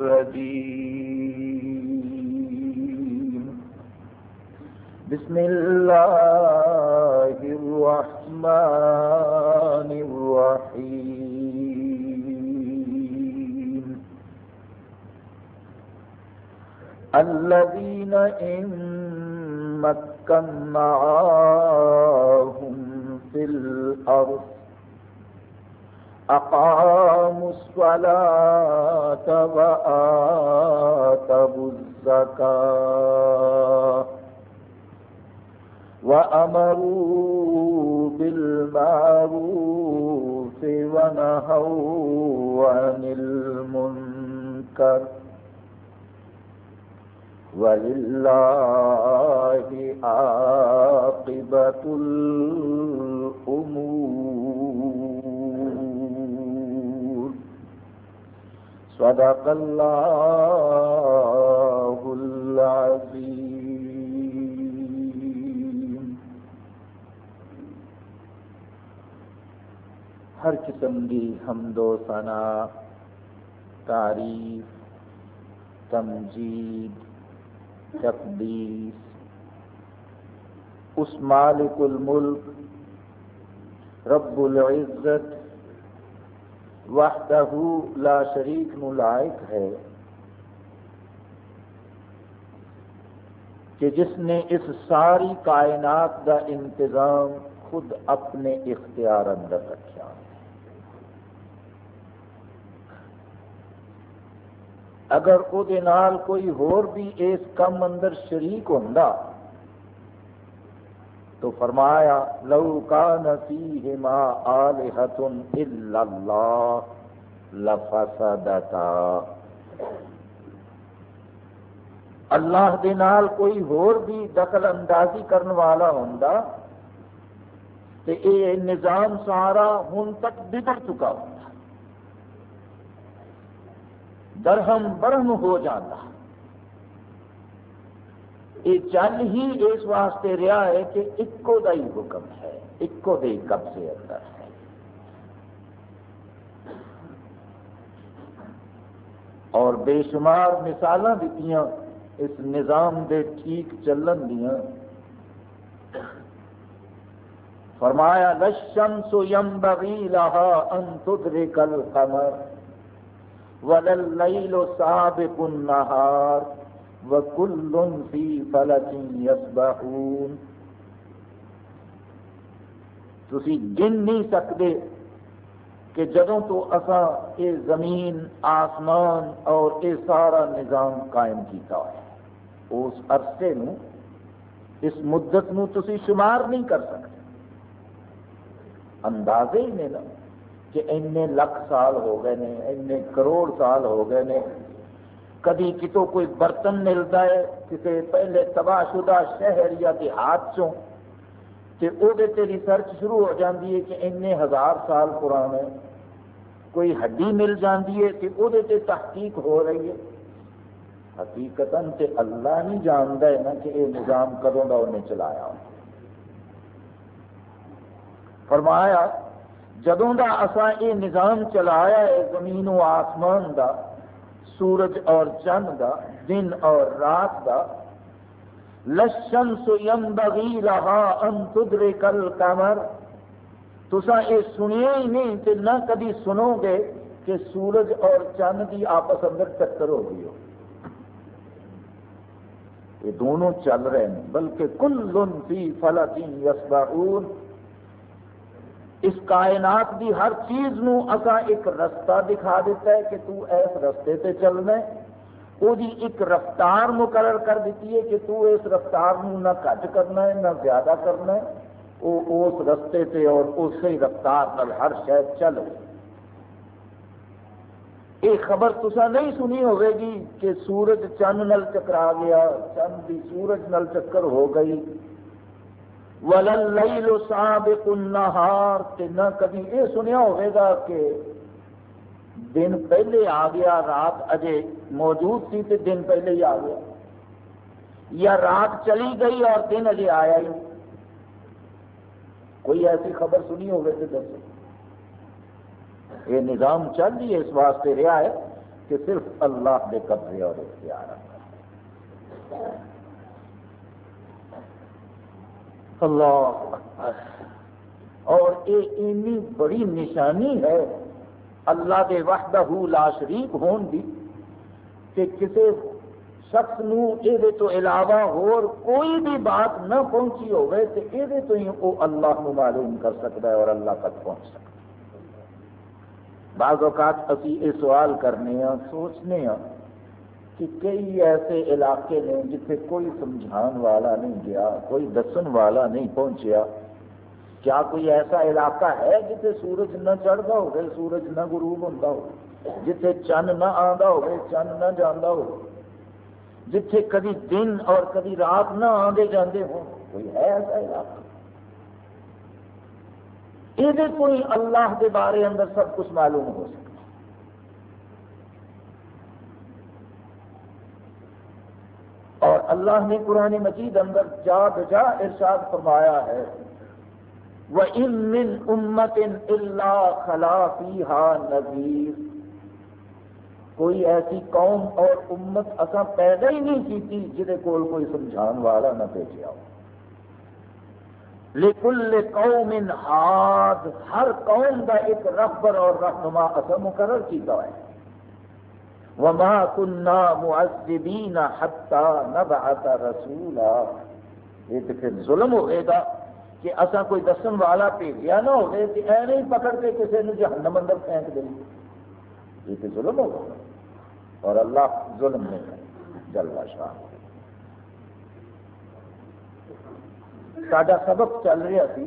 الرجيم. بسم الله الرحمن الرحيم. الذين إن مكناهم في الأرض أقاموا الصلاة وآتوا الزكاة وأمروا بالمعروف ونهوا عن المنكر ولله عاقبة الأمور صدق الله العظيم. ہر قسم کی حمد و ثنا، تعریف، تمجید، تقدیس. اس مالک الملک رب العزت وحدہ لا شریک ملائق ہے۔ کہ جس نے اس ساری کائنات کا انتظام خود اپنے اختیار اندر رکھا۔ اگر وہ کوئی ہور بھی اس کم اندر شریک ہوں تو فرمایا، لو کان فیہما آلہۃ الا اللہ لفسدتا۔ اللہ دے نال کوئی ہور بھی دخل اندازی کرنے والا ہوندا، تے اے نظام سارا ہن تک بگڑ چکا ہوں درہم برہم ہو جاتا یہ چل ہی اس واسطے رہا ہے کہ ایکو دا ہی حکم ہے ایکو دے قبضے اندر ہے۔ اور بے شمار مثال دیتی اس نظام دے ٹھیک چلن دیا فرمایا لشم سو یم بغی لہا ان تدرک القمر ولليل سابق النهار۔ وكل في فلك يسبحون۔ تسی گن نہیں سکتے کہ جدوں تو اسا یہ زمین، آسمان اور یہ سارا نظام قائم کیتا ہے اس عرصے نو اس مدت نو تسی شمار نہیں کر سکتے۔ اندازے ہی نہیں لگتے کہ اینے لکھ سال ہو گئے نے اینے کروڑ سال ہو گئے نے۔ کدی کتوں کوئی برتن ملتا ہے کسی پہلے تباہ شدہ شہر یا دیہات چوں تے او دے تے ریسرچ شروع ہو جاندی ہے کہ اینے ہزار سال پرانے کوئی ہڈی مل جاندی ہے تے او دے تے تحقیق ہو رہی ہے۔ حقیقتاً تے اللہ نہیں جانتا ہے نا کہ یہ نظام کدوں کا انہیں چلایا۔ فرمایا، جدوں دا اسا یہ نظام چلایا ہے زمین و آسمان دا سورج اور چند دا، دن اور رات دا۔ لشن سو یم رہا ان کل کمر تسا یہ سنیا ہی نہیں تے نہ کبھی سنو گے کہ سورج اور چند کی آپس اندر ٹکر ہو گئی ہو۔ یہ دونوں چل رہے ہیں، بلکہ کل فی فلکی یسبعون اس کائنات دی ہر چیز نو اسا ایک رستہ دکھا دیتا ہے کہ تو ایس رستے تے چلنا ہے۔ وہ دی ایک رفتار مقرر کر دیتی ہے کہ تو اس رفتار نو نہ کٹ کرنا ہے، نہ زیادہ کرنا ہے۔ وہ اس رستے تے اور اسی رفتار نال ہر شہر چل یہ خبر تسا نہیں سنی ہوئے گی کہ سورج چند نل چکرا گیا چند دی سورج نل چکر ہو گئی۔ وَلَلَّيْلُ سَابِقُ النَّهَارِ تے نہ کبھی یہ سنیا ہوئے گا کہ دن پہلے آ گیا، رات اجے موجود تھی تے دن پہلے ہی آ گیا۔ یا رات چلی گئی اور دن اجے آیا ہی کوئی ایسی خبر سنی ہوگی تو دسو۔ یہ نظام چل رہی ہے، اس واسطے رہا ہے کہ صرف اللہ کے قبضے اور اختیار ہے اللہ اور یہ بڑی نشانی ہے اللہ کے وحدہ لا شریک ہون دی کہ کسی شخص نو یہ تو علاوہ اور کوئی بھی بات نہ پہنچی ہوئے تو یہ تو ہی وہ اللہ نو معلوم کر سکتا ہے اور اللہ تک پہنچ سکتا ہے۔ بعض اوقات ابھی یہ سوال کرنے ہاں سوچنے ہاں کہ کئی ایسے علاقے نے جتنے کوئی سمجھان والا نہیں گیا، کوئی دسن والا نہیں پہنچیا۔ کیا کوئی ایسا علاقہ ہے جتنے سورج نہ چڑھتا ہو سورج نہ غروب ہوتا ہو جتنے چند نہ آتا ہو چند نہ جانا ہو جتھے کدی دن اور کدی رات نہ آدھے جاندے ہوں، کوئی ہے ایسا علاقہ؟ یہ کوئی اللہ کے بارے اندر سب کچھ معلوم ہو سکتا۔ اور اللہ نے قرآن مجید اندر جا بجا ارشاد فرمایا ہے۔ وہ امن امت اللہ خلافی ہا نذیر کوئی ایسی قوم اور امت اصا پیدا ہی نہیں کی جہد کول کوئی سمجھان والا نہ بھیجا ہو لکل قوم ہاد ہر قوم کا ایک رہبر اور رہنما اصا مقرر کیتا ہے۔ وما كنا معذبین حتى نبعث رسولا۔ یہ تو پھر ظلم ہوئے گا کہ اصا کوئی دسن والا بھیجیا نہ ہوئے کہ اے نہیں پکڑ کے کسی نے جہنم اندر پھینک دیں یہ تو ظلم ہوگا اور اللہ ظلم نہیں کرے جلوہ شاہ سڈا سبق چل رہا سی۔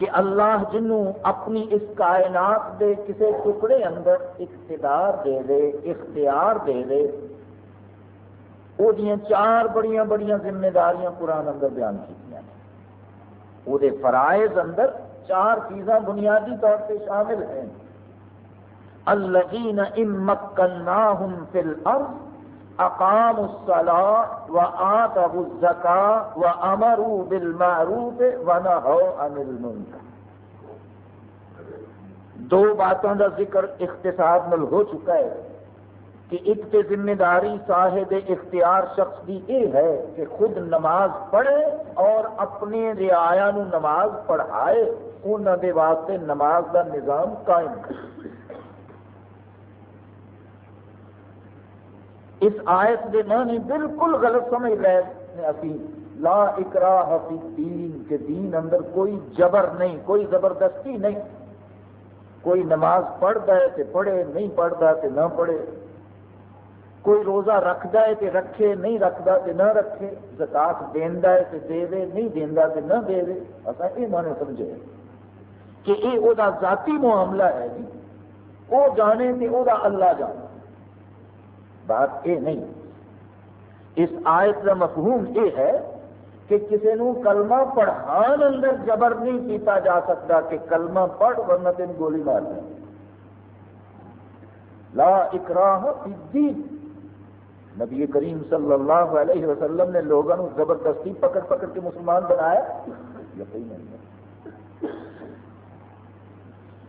کہ اللہ جنوں اپنی اس کائنات دے کسے ٹکڑے اندر اقتدار دے دے، اختیار دے دے وہ چار بڑیاں بڑیاں ذمہ داریاں قرآن اندر بیان کی وہ فرائض اندر چار چیزاں بنیادی طور پہ شامل ہیں۔ الذین ان فی الارض اقام الصلاة وآتوا الزکاة وامروا بالمعروف ونہوا عن المنکر. دو باتوں کا ذکر اختصار مل ہو چکا ہے کہ ایک تے ذمہ داری صاحب اختیار شخص کی یہ ہے کہ خود نماز پڑھے اور اپنے رعایا نماز پڑھائے انہوں دے واسطے نماز کا نظام قائم کرے۔ اس آیت کے معنی بالکل غلط سمجھ رہے ابھی لا اکراہ فی دین کے دین اندر کوئی جبر نہیں، کوئی زبردستی نہیں۔ کوئی نماز پڑھتا ہے تو پڑھے، نہیں پڑھتا تو نہ پڑھے۔ کوئی روزہ رکھتا ہے تو رکھے، نہیں رکھتا تو نہ رکھے۔ زکات دینا ہے تو دے دے، نہیں دینا تو نہ دے دے۔ اصا یہ مانے سمجھے۔ کہ یہ وہ ذاتی معاملہ ہے جی۔ وہ جانے تو وہ اللہ جانے۔ بات یہ نہیں۔ اس آیت کا مفہوم یہ ہے کہ کسی نو کلمہ پڑھان اندر جبر نہیں کیتا جا سکتا کہ کلمہ پڑھ ورنہ تین گولی مار دیں لا اکراہ الدین۔ نبی کریم صلی اللہ علیہ وسلم نے لوگوں زبردستی پکڑ پکڑ کے مسلمان بنایا۔ یقین نہیں ہے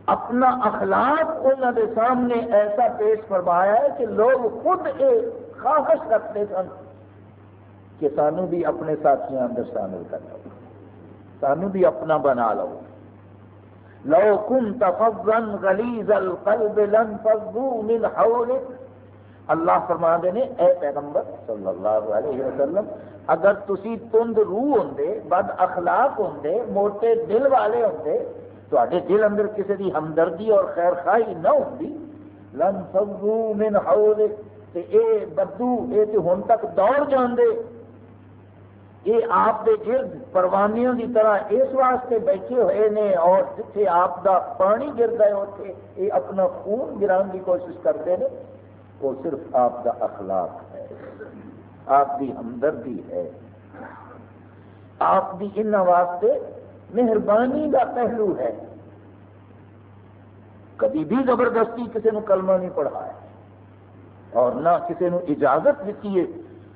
اپنا اخلاق انہوں کے سامنے ایسا پیش فرمایا ہے کہ لوگ خود ایک خواہش رکھتے سن کہ سانو بھی اپنے ساتھیوں اندر شامل کر لو، سانو بھی اپنا بنا لو۔ لو کن تفن غلیظ القلب لن فضو من حولك اللہ فرما دے نے، اے پیغمبر صلی اللہ علیہ وسلم، اگر تسی تند روح ہوندے، بد اخلاق ہوندے، موٹے دل والے ہوندے تے دل اندر کسی کی ہمدردی اور خیر خواہی نہ ہوتی لن فضو من حولک، تے اے بدو، اے تے ہن تک دوڑ جاندے۔ یہ آپ دے گرد پروانیوں کی طرح اس واسطے بیٹھے ہوئے نے، اور جتھے آپ دا پانی گرد ہے اتنے یہ اپنا خون گران کی کوشش کرتے ہیں وہ صرف آپ دا اخلاق ہے، آپ کی ہمدردی ہے۔ آپ کی ان واسطے مہربانی کا پہلو ہے۔ کبھی بھی زبردستی کسی نے کلمہ نہیں پڑھایا۔ اور نہ کسی نے اجازت دیتی ہے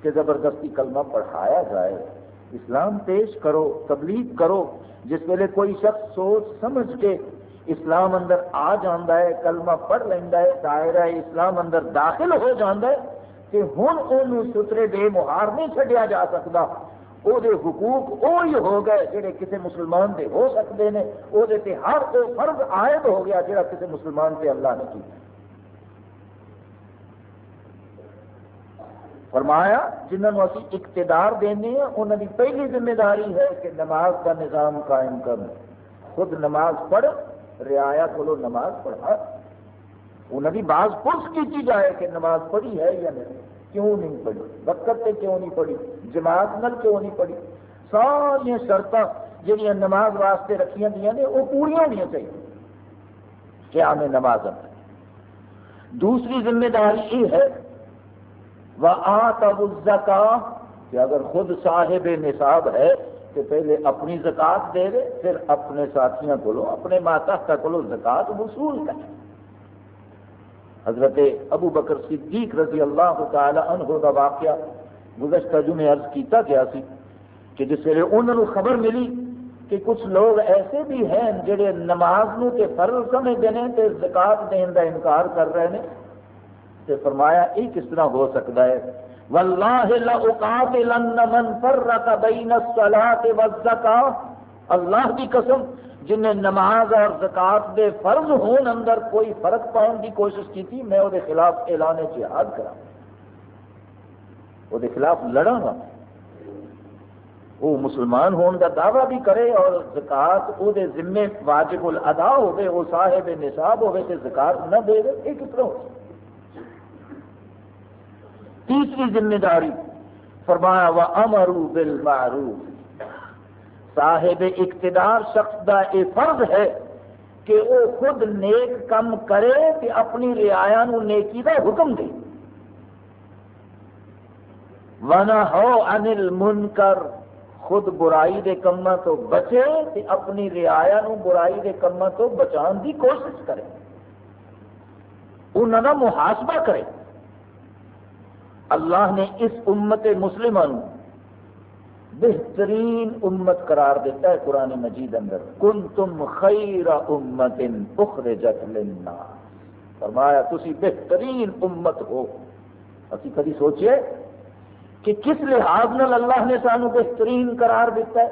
کہ زبردستی کلمہ پڑھایا جائے۔ اسلام پیش کرو، تبلیغ کرو۔ جس ویلے کوئی شخص سوچ سمجھ کے اسلام اندر آ جانا ہے، کلمہ پڑھ لینا ہے، دائرہ اسلام اندر داخل ہو جانا ہے، کہ ہوں وہ سترے بے مہار نہیں چڈیا جا سکتا۔ وہ حقوق وہی ہو گئے جڑے کسی مسلمان دے ہو سکتے ہیں وہ ہر وہ فرض عائد ہو گیا جڑا کسی مسلمان سے اللہ نے کیا فرمایا، جنہوں ابھی اقتدار دینے ہیں انہوں کی پہلی ذمہ داری ہے کہ نماز کا نظام قائم کرنا۔ خود نماز پڑھ رعایا کو نماز پڑھا۔ انہوں کی بعض پرس کی جائے کہ نماز پڑھی ہے یا نہیں۔ کیوں نہیں پڑھی؟ وقت پہ کیوں نہیں پڑھی؟ جماعت نل کیوں نہیں پڑھی ساری شرط جہاں نماز واسطے رکھیا گیا نے، وہ پوریا ہونی چاہیے۔ کیا میں نماز دوسری ذمہ داری یہ ہے وہ آ کہ اگر خود صاحب نصاب ہے تو پہلے اپنی زکات دے دے، پھر اپنے ساتھیوں کو اپنے ماتا کو زکات وصول کرے حضرت ابو بکر صدیق رضی اللہ تعالی عنہ کا واقعہ گزشتہ جمعے عرض کیتا گیا سی کہ جس ویلے انہوں نے خبر ملی کہ کچھ لوگ ایسے بھی ہیں جڑے نماز نو کے فرض سمجھتے ہیں تے زکات دین کا انکار کر رہے ہیں تے فرمایا یہ کس طرح ہو سکتا ہے؟ واللہ لأقاتلن من فرق بین الصلاة والزکاة۔ اللہ کی قسم جنہیں نماز اور زکات دے فرض ہون اندر کوئی فرق پاؤن کی کوشش کی تھی میں وہ خلاف اعلان جہاد کرا وہ خلاف لڑا گا۔ وہ مسلمان ہون کا دعویٰ بھی کرے اور زکات وہ ذمے واجب الادا ہوئے وہ صاحب نصاب ہوئے تو زکات نہ دے دے یہ کس طرح ہو تیسری ذمہ داری، فرمایا وہ امرو بالمعروف. صاحب اقتدار شخص کا یہ فرض ہے کہ وہ خود نیک کم کرے کہ اپنی رعایا نیکی کا حکم دے۔ ونا ہو انل من کر خود برائی دے کما تو بچے کہ اپنی رعایا برائی دے کما تو بچان دی کوشش کرے۔ انہوں کا محاسبہ کرے۔ اللہ نے اس امت مسلمان بہترین امت قرار دیتا ہے قرآن مجید اندر۔ کن تم خیر امت اخرجت للناس۔ فرمایا، تسی بہترین امت ہو۔ اسی کبھی سوچئے کہ کس لحاظ نال اللہ نے سانو بہترین قرار دیتا ہے؟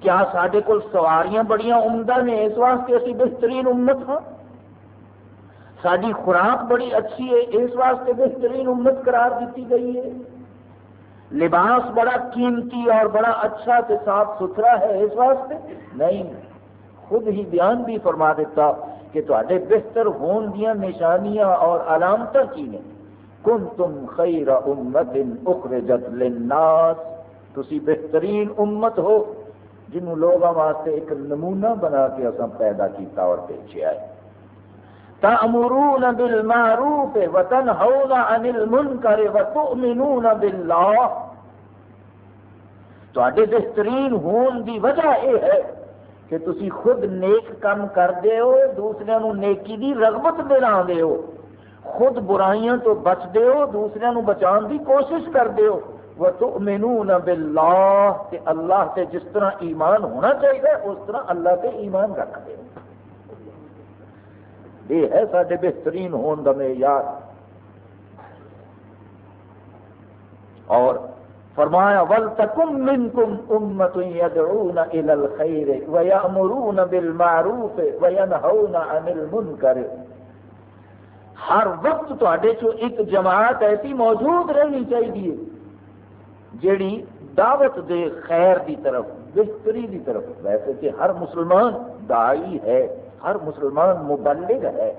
کیا سڈے کول سواریاں بڑیاں عمدہ نے اس واسطے اسی بہترین امت ہاں؟ ساری خوراک بڑی اچھی ہے، اس واسطے بہترین امت قرار دیتی گئی ہے۔ لباس بڑا قیمتی اور بڑا اچھا تے صاف ستھرا ہے، اس واسطے نہیں۔ خود ہی بیان بھی فرما دیتا کہ تے بہتر ہون دیا نشانیاں اور علامت کی نے؟ کن تم خیر امت اخرجت للناس۔ تسی بہترین امت ہو جنہوں لوگوں واسطے ایک نمونہ بنا کے اصا پیدا کیتا اور بیچیا ہے۔ تأمرون بالمعروف وتنهون عن المنكر وتؤمنون بالله تے بہترین ہون دی وجہ یہ ہے کہ تسی خود نیک کام کرتے ہو دوسرے نو نیکی دی رغبت دلا دے ہو۔ خود برائیاں تو بچتے ہو دوسرے نو بچان دی کوشش کرتے ہو۔ وَتُؤْمِنُونَ بِاللَّهِ کہ اللہ سے جس طرح ایمان ہونا چاہیے، اس طرح اللہ سے ایمان رکھتے ہو۔ یہ ہے سارے بہترین ہون کا معیار۔ اور فرمایا ول تکم من کم امت يدعون الى الخير ويامرون بالمعروف وينهون عن المنكر۔ ہر وقت تے چو ایک جماعت ایسی موجود رہنی چاہیے جیڑی دعوت دے خیر دی طرف، بہتری دی طرف۔ ویسے کہ ہر مسلمان دائی ہے، ہر مسلمان مبلغ ہے۔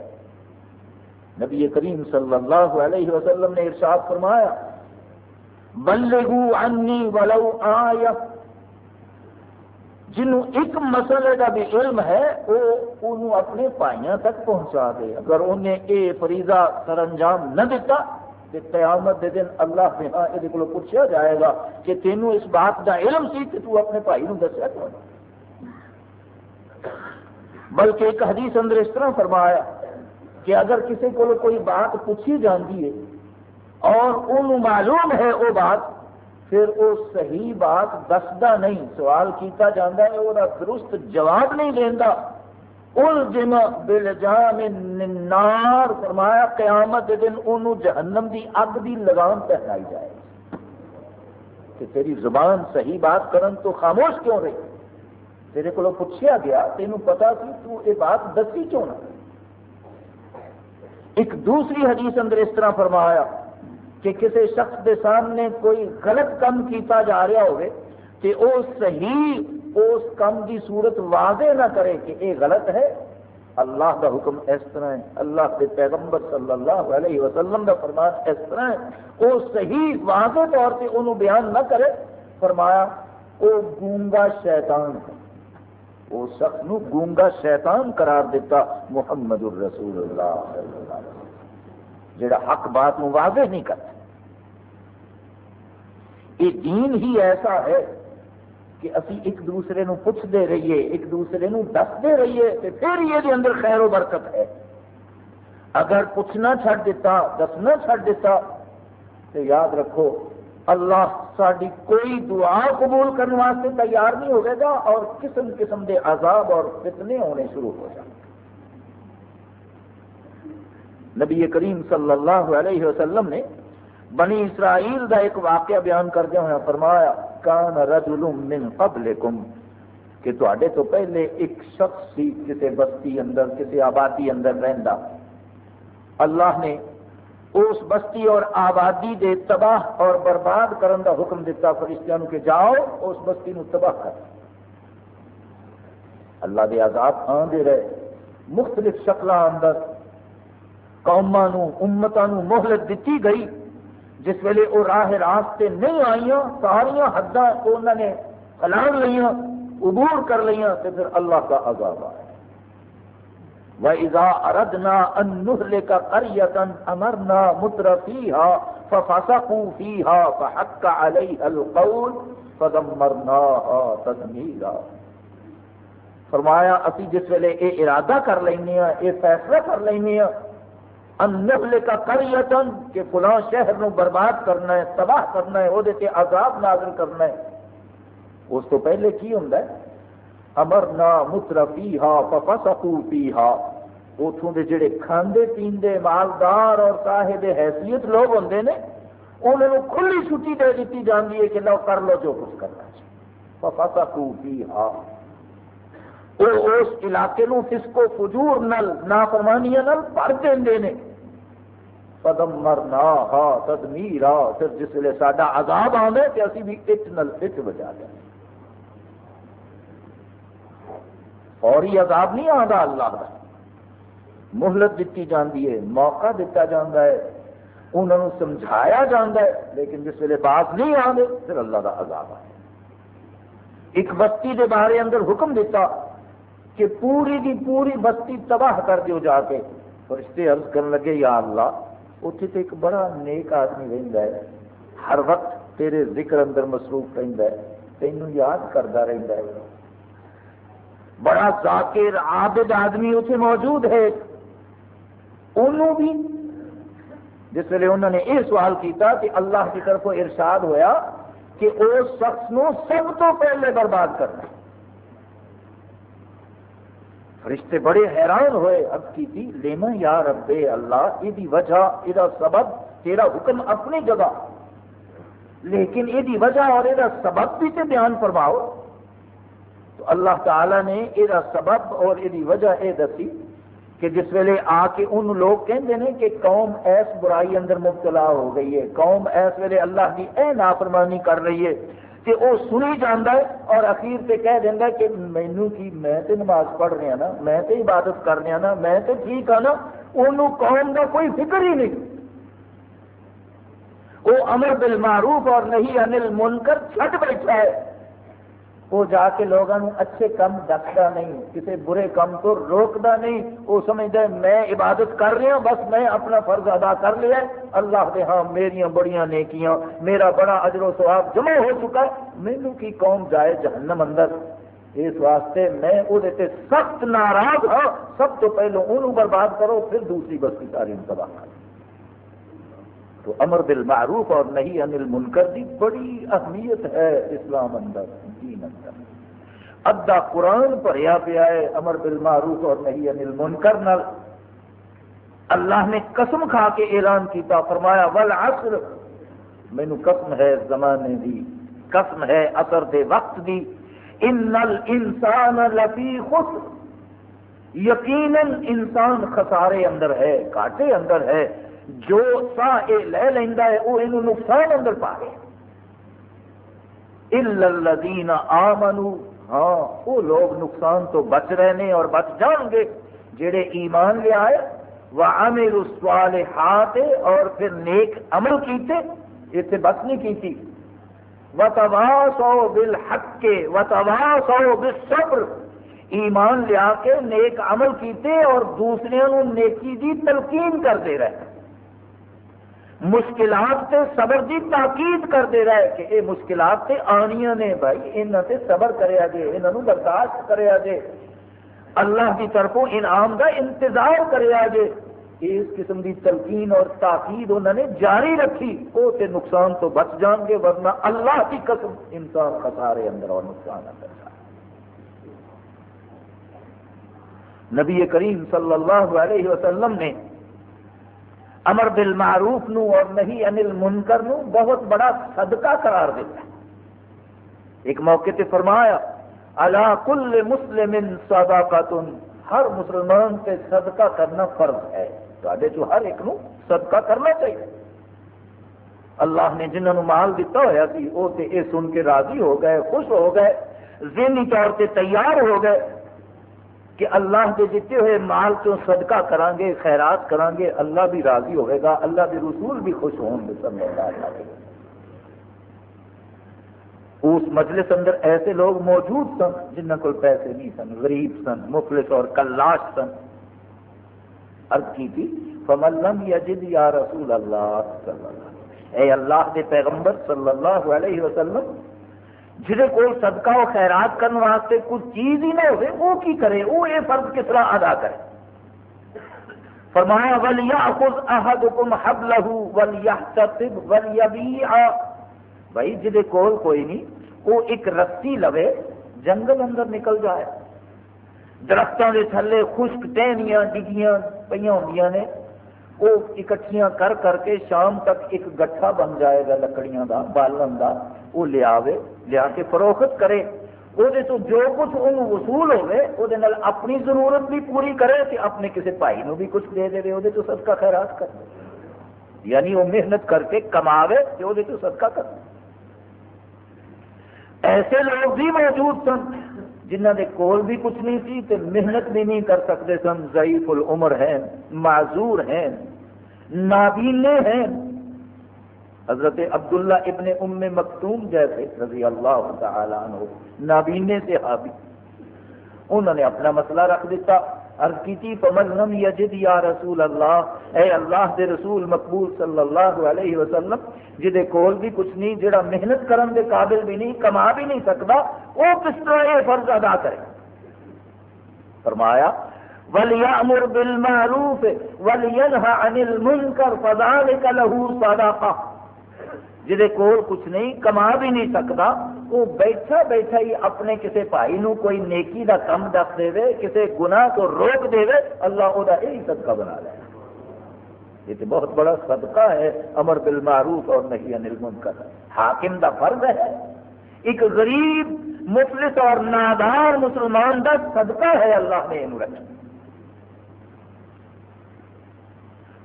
نبی کریم صلی اللہ علیہ وسلم نے ارشاد فرمایا، بلغو عنی ولو آیا جنہوں ایک مسئلے کا بھی علم ہے، وہ انہوں اپنے پائیاں تک پہنچا دے۔ اگر انہیں اے فریضہ سر انجام نہ دیتا کہ قیامت دے دن اللہ ہاں یہ پوچھا جائے گا کہ تینوں اس بات کا علم سی کہ تو اپنے بھائی نو دسیا کیوں بلکہ ایک حدیث اندر اس طرح فرمایا کہ اگر کسی کو کوئی بات پوچھی جاتی ہے اور انہوں معلوم ہے وہ بات پھر وہ صحیح بات دستا نہیں، سوال کیتا جاتا ہے، وہ درست جواب نہیں دینا الجم بلجام النار، فرمایا قیامت دن انہوں جہنم دی اگ دی لگام پہنائی جائے کہ تیری زبان صحیح بات کرن تو خاموش کیوں رہی؟ تیرے کو پوچھا گیا، تینوں پتا سی تو یہ بات دسی کیوں نہ۔ ایک دوسری حدیث اندر اس طرح فرمایا کہ کسی شخص کے سامنے کوئی غلط کام کیتا جا رہا ہوئے کہ صحیح اس کام کی صورت واضح نہ کرے کہ یہ غلط ہے۔ اللہ کا حکم اس طرح ہے۔ اللہ کے پیغمبر صلی اللہ علیہ وسلم کا فرمان اس طرح ہے۔ وہ صحیح واضح طور پہ انہوں بیان نہ کرے۔ فرمایا وہ گونگا شیطان ہے۔ وہ شخص نو گونگا شیطان قرار دیتا محمد الرسول اللہ۔ جڑا حق بات نو واضح نہیں کرتا۔ یہ دین ہی ایسا ہے کہ اسی ایک دوسرے نو پوچھتے رہیے، ایک دوسرے نو دستے رہیے تو پھر یہ اندر خیر و برکت ہے۔ اگر پوچھنا چھڑ دیتا، دسنا چھڑ دیتا تو یاد رکھو، اللہ ساری کوئی دعا قبول کرنے واسطے تیار نہیں ہوگا گا اور قسم قسم کے عذاب اور فتنے ہونے شروع ہو جائیں۔ نبی کریم صلی اللہ علیہ وسلم نے بنی اسرائیل کا ایک واقعہ بیان کردیا ہوا فرمایا، کان رجل من قبلکم. کہ تے تو پہلے ایک شخص سی کسی بستی اندر کسی آبادی اندر رہندا۔ اللہ نے اس بستی اور آبادی دے تباہ اور برباد کرن دا حکم دیتا فرشتیاں کہ جاؤ، اس بستی نو تباہ کر۔ اللہ دے عذاب آن دے رہے۔ مختلف شکل اندر قوما امتوں مہلت دیتی گئی۔ جس ویلے وہ راہ راستے نہیں آئی ساریا حداں انہوں نے کلان لیا عبور کر لیا تو پھر اللہ کا عذاب آیا۔ وَإِذَا أَرَدْنَا أَن نُهْلِكَ قَرْيَةً أَمَرْنَا فَفَسَقُوا فِيهَا فَحَقَّ عَلَيْهَا فَدَمَّرْنَاهَا تَدْمِيرًا۔ فرمایا، اسی جس ویلے اے ارادہ کر لینے ہیں اے فیصلہ کر لینے ہیں نبل کا کریتن کہ فلاں شہر نو برباد کرنا ہے، تباہ کرنا ہے وہ عذاب نازل کرنا ہے۔ اس تو پہلے کی ہوں امر متر پی ہا پسکو پی ہا اتوں کے جڑے کھاندے، پیندے، مالدار اور صاحب حیثیت لوگ ہوں نے، انہوں کھلی چھٹی دے دیتی جاتی ہے کہ لو کر لو جو کچھ کرنا چاہیے پسکو پی ہا وہ اس علاقے نو فسکو فجور نل، نافرمانیاں نل بھر دے نے۔ قدم مرنا ہا تدمیرا، پھر جس ویلے ساڈا عذاب آدھے تو اسی بھی اٹ نل اٹ بجا دیں فوری عذاب نہیں آتا اللہ کا مہلت دیتی جاتی ہے، موقع دیتا جاتا ہے انہوں نے سمجھایا جاتا ہے، لیکن جس ویلے بات نہیں آتے پھر اللہ کا عذاب آئے ایک بستی کے بارے اندر حکم دیتا کہ پوری دی پوری بستی تباہ کر دیو جا کے۔ فرشتے عرض کرنے لگے، یا اللہ اتنے تو ایک بڑا نیک آدمی رہتا ہے۔ ہر وقت تیرے ذکر اندر مصروف رہتا ہے۔ تینوں یاد کرتا رہتا ہے۔ بڑا ذاکر، عابد آدمی اتنے موجود ہے۔ انہوں بھی، جس ویلے انہوں نے یہ سوال کیتا کہ اللہ کی طرف ارشاد ہویا کہ اس شخص نو سب تو پہلے برباد کرنا۔ فرشتے بڑے حیران ہوئے، اب کی تھی لینا یا رب اللہ یہ وجہ یہ سبب، تیرا حکم اپنی جگہ۔ لیکن یہ وجہ اور یہ سبب بھی تے بیان فرماؤ۔ تو اللہ تعالی نے یہ سبب اور یہ وجہ یہ دسی کہ جس ویلے آ کے ان لوگ کہتے ہیں کہ قوم ایس برائی اندر مبتلا ہو گئی ہے، قوم ایس ویلے اللہ کی اے نافرمانی کر رہی ہے۔ کہ وہ سنی جانا ہے اور اخیر سے کہہ دینا کہ مینو کی میں تے نماز پڑھ رہا نا، میں تے عبادت کر رہا نا، میں تے ٹھیک ہاں نا انہوں قوم کا کوئی فکر ہی نہیں۔ وہ امر بالمعروف اور نہیں انل منکر چھٹ بیٹھا ہے۔ وہ جا کے لوگوں اچھے کم دستا نہیں کسی برے کم کو روکتا نہیں۔ وہ سمجھتا میں عبادت کر رہا بس میں اپنا فرض ادا کر لیا اللہ دے ہاں میری بڑی نیکیاں، میرا بڑا اجر و سواب جمع ہو چکا ہے۔ مینو کی قوم جائے جہنم اندر۔ اس واسطے میں وہ سخت ناراض ہوں سب تو پہلو انہوں برباد کرو، پھر دوسری بستی ساری تباہ کرو تو امر بالمعروف اور نہیں انل منکر کی بڑی اہمیت ہے اسلام اندر، دین اندر۔ ادھا قرآن پڑھیا پیا ہے امر بالمعروف اور نہیں انل منکر نل اللہ نے قسم کھا کے اعلان کیتا، فرمایا، والعصر مینو قسم ہے زمانے دی، قسم ہے اثر دے وقت دی۔ ان الانسان لفی خسر یقیناً انسان خسارے اندر ہے، کاٹے اندر ہے۔ جو سا اے لے لینا ہے وہ یہ نقصان اندر پا رہے الذین آمنوا۔ ہاں وہ لوگ نقصان تو بچ رہے ہیں اور بچ جان گے، جڑے ایمان لے آئے، وعملوا الصالحات اور پھر نیک عمل کیتے اتنے بس نہیں کیتی۔ وتواصوا بالحق، وتواصوا بالصبر۔ ایمان لیا کے نیک عمل کیتے اور دوسرے نیکی دی تلقین کرتے رہے۔ مشکلات تے صبر دی تاکید کرتے رہے کہ یہ مشکلات تے آنیاں نے بھائی یہاں تے صبر کریا جے یہاں برداشت کریا جے۔ اللہ کی طرفوں انعام کا انتظار کریا جے۔ اس قسم کی تلقین اور تاکید انہوں نے جاری رکھی وہ تے نقصان تو بچ جان گے، ورنہ اللہ کی قسم انسان خسارے اندر اور نقصان اندر نبی کریم صلی اللہ علیہ وسلم نے امر بالمعروف نو اور نہیں انل منکر نو بہت بڑا صدقہ قرار دیتا ہے۔ ایک موقع تے فرمایا اللہ کل مسلم صداقت ہر مسلمان سے صدقہ کرنا فرض ہے۔ تو ہر ایک نو صدقہ کرنا چاہیے۔ اللہ نے جنہوں مال دیتا ہوا سی وہ تے اے سن کے راضی ہو گئے، خوش ہو گئے، ذہنی طور پہ تیار ہو گئے۔ کہ اللہ کے دیتے ہوئے مال چوں صدقہ کران گے خیرات کران گے اللہ بھی راضی ہوئے گا، اللہ کے رسول بھی خوش ہوں گے، سب اس مجلس اندر ایسے لوگ موجود سن جنہ کو پیسے نہیں سن، غریب سن، مفلس اور کلاش سن۔ عرض کی تھی فملم یجد یا رسول اللہ صلی اللہ اے اللہ کے پیغمبر صلی اللہ علیہ وسلم جہے کو صدقہ و خیرات کرنے واسطے کچھ چیز ہی نہ ہوئے وہ کی کرے؟ وہ یہ فرض کس طرح ادا کرے؟ فرمایا ولیاخذ احدکم حبلہ ولیحتسب ولیبیع بھائی جہے کول کوئی نہیں، وہ ایک رسی لوے، جنگل اندر نکل جائے۔ درختوں کے تھلے خشک ٹہنیاں ڈگیاں پہ ہوں نے، وہ اکٹھیاں کر کر کے شام تک ایک گٹھا بن جائے گا لکڑیاں دا بالن دا، وہ لیا لیا کے فروخت کرے وہ جو کچھ ان وصول ہوئے وہ اپنی ضرورت بھی پوری کرے کہ اپنے کسی بھائی نو بھی کچھ دے دے وہ صدقہ خیرات کر دے۔ یعنی وہ محنت کر کے کماوے کہ وہ صدقہ کر دے۔ ایسے لوگ بھی موجود سن جنہ کے کول بھی کچھ نہیں سی تو محنت بھی نہیں کر سکتے سن۔ ضعیف العمر ہیں، معذور ہیں، نابینے ہیں۔ حضرت عبداللہ ابن ام مکتوم جیسے رضی اللہ تعالیٰ عنہ، نابینے سے حابی انہوں نے اپنا مسئلہ رکھ دیتا، عرض کی فمن لم یجد یا رسول اللہ اے اللہ دے رسول مقبول صلی اللہ علیہ وسلم، جدے کول بھی کچھ نہیں، جڑا محنت کرن دے قابل بھی نہیں، کما بھی نہیں سکتا، وہ کس طرح یہ فرض ادا کرے؟ فرمایا، وَلْيَأْمُرْ بِالْمَعْرُوفِ وَلْيَنْهَ عَنِ الْمُنْكَرْ فَذَلِكَ لَهُ صَدَقَةٌ۔ جہے کول کچھ نہیں، کما بھی نہیں سکتا وہ بیٹھا بیٹھا ہی اپنے کسی بھائی نو کوئی نیکی دا کم دس دے کسی گناہ کو روک دے، اللہ وہ یہی صدقہ بنا لے۔ یہ تو بہت بڑا صدقہ ہے، امر بالمعروف اور نہیں انل منکر حاکم دا فرض ہے۔ ایک غریب، مفلس اور نادار مسلمان دا صدقہ ہے اللہ نے یہ رکھا۔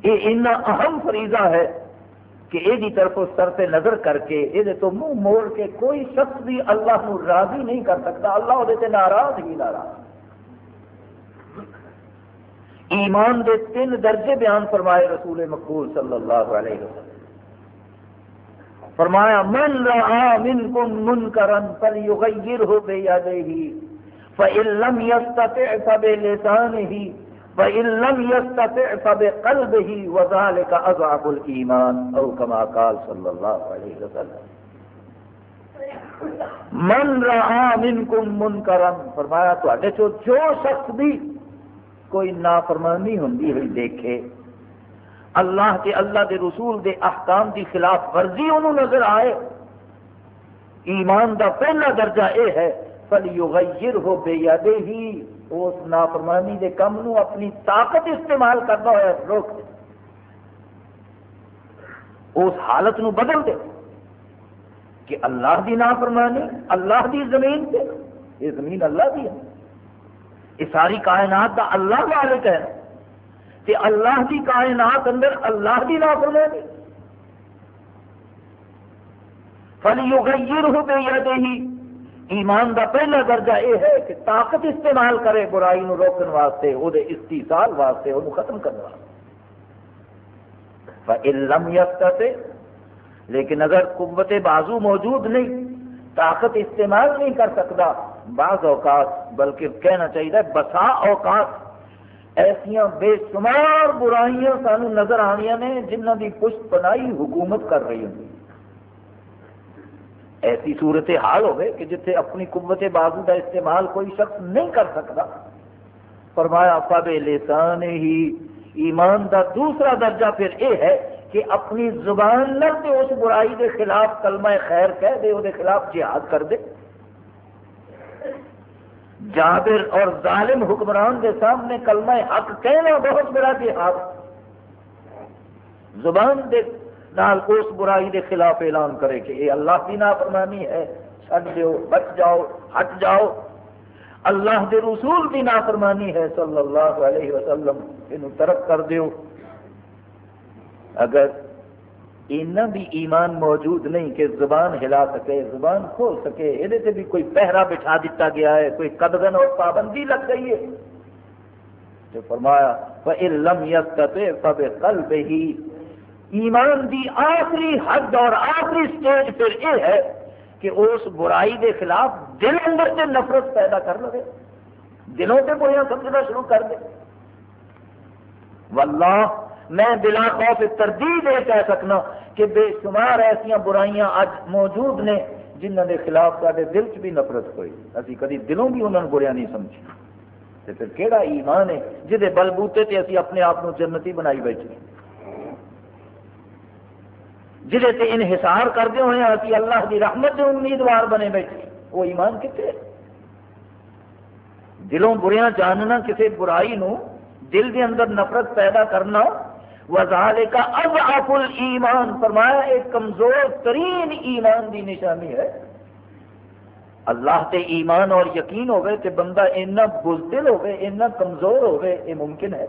یہ اتنا اہم فریضہ ہے۔ کہ یہ طرف سر سے نظر کر کے یہ تو منہ موڑ کے کوئی شخص بھی اللہ کو راضی نہیں کر سکتا، اللہ وہ ناراض ہی ناراض۔ ایمان دے تین درجے بیان فرمائے رسول مقبول صلی اللہ علیہ وسلم۔ فرمایا، من رہا من کم من کرن پر یغیر ہو بے یادہی فَإِن يَسْتَطِعْ فَبِلِسَانِهِ فَإِن لَمْ يَسْتَطِعْ فَبِقَلْبِهِ وَذَلِكَ أَضْعَفُ الْإِيمَانِ أو كما قال صلى الله عليه وسلم من رہا منکم منکرن فرمایا تو اڈے چو جو شخص بھی کوئی نافرمانی ہوندی ہوئی دیکھے اللہ کے اللہ دے رسول دے احکام دی خلاف ورزی انہوں نظر آئے ایمان دا پہلا درجہ اے ہے فلیغیر ہو اس نافرمانی دے کم نو اپنی طاقت استعمال کرنا ہوا روک دے۔ اس حالت نو بدل دے کہ اللہ دی نافرمانی، اللہ دی زمین پہ، یہ زمین اللہ دی ہے۔ یہ ساری کائنات دا اللہ مالک ہے۔ کہ اللہ دی کائنات اندر اللہ دی نافرمانی۔ فلیغیر ہو بے ایمان دا پہلا درجہ یہ ہے کہ طاقت استعمال کرے برائی نو روکن واسطے وہ استحصال واسطے وہ ختم کرنے واسطے۔ علم یستے لیکن اگر قوت بازو موجود نہیں، طاقت استعمال نہیں کر سکتا، بعض اوقات، بلکہ کہنا چاہیے، بسا اوقات ایسا بے شمار برائیاں سانو نظر آنیا نے جنہ کی پشت پنائی حکومت کر رہی ہوں ایسی صورت حال ہوئے کہ جتھے اپنی قوت بازو کا استعمال کوئی شخص نہیں کر سکتا۔ فرمایا، فب لسان ہی ایمان دا دوسرا درجہ پھر یہ ہے کہ اپنی زبان نہ تے اس برائی دے خلاف کلمہ خیر کہہ دے وہ خلاف جہاد کر دے۔ جابر اور ظالم حکمران کے سامنے کلمہ حق کہنا بہت بڑا جہاد۔ زبان دے نال اس برائی دے خلاف اعلان کرے کہ یہ اللہ کی نافرمانی ہے، چھڈ دیو، بچ جاؤ، ہٹ جاؤ۔ اللہ دے رسول کی نافرمانی ہے، صلی اللہ علیہ وسلم یہ ترک کر دیو۔ اگر اینا بھی ایمان موجود نہیں کہ زبان ہلا سکے، زبان کھول سکے یہ بھی کوئی پہرا بٹھا دیتا گیا ہے، کوئی قدغن اور پابندی لگ گئی ہے۔ تو فرمایا فَإِلَّمْ يَسْتَطِعْ فَبِقَلْبِهِ ایمان دی آخری حد اور آخری سٹیج پھر یہ ہے کہ اس برائی دے خلاف دل اندر سے نفرت پیدا کر لے دلوں سے بریاں سمجھنا شروع کر دے۔ واللہ، میں بلا خوف تردید یہ کہہ سکنا کہ بے شمار ایسا برائیاں اج موجود نے جنہوں کے خلاف سارے دل چ بھی نفرت ہوئی۔ ابھی کدی دلوں بھی انہوں نے بریا نہیں سمجھی تو پھر کہڑا ایمان ہے جہد بلبوتے تے اسی اپنے آپ کو جنتی بنائی بیٹھے جہے تے انحصار کرتے ہوئے ابھی اللہ کی رحمت کے امیدوار بنے بیٹھے وہ ایمان کتنے دلوں بریا جاننا کسی برائی نو دل کے اندر نفرت پیدا کرنا وزال کا اب آپ ایمان فرمایا ایک کمزور ترین ایمان دی نشانی ہے۔ اللہ تے ایمان اور یقین ہوگئے تے بندہ اینا بزدل ہوگئے اینا کمزور ہوگئے یہ ممکن ہے۔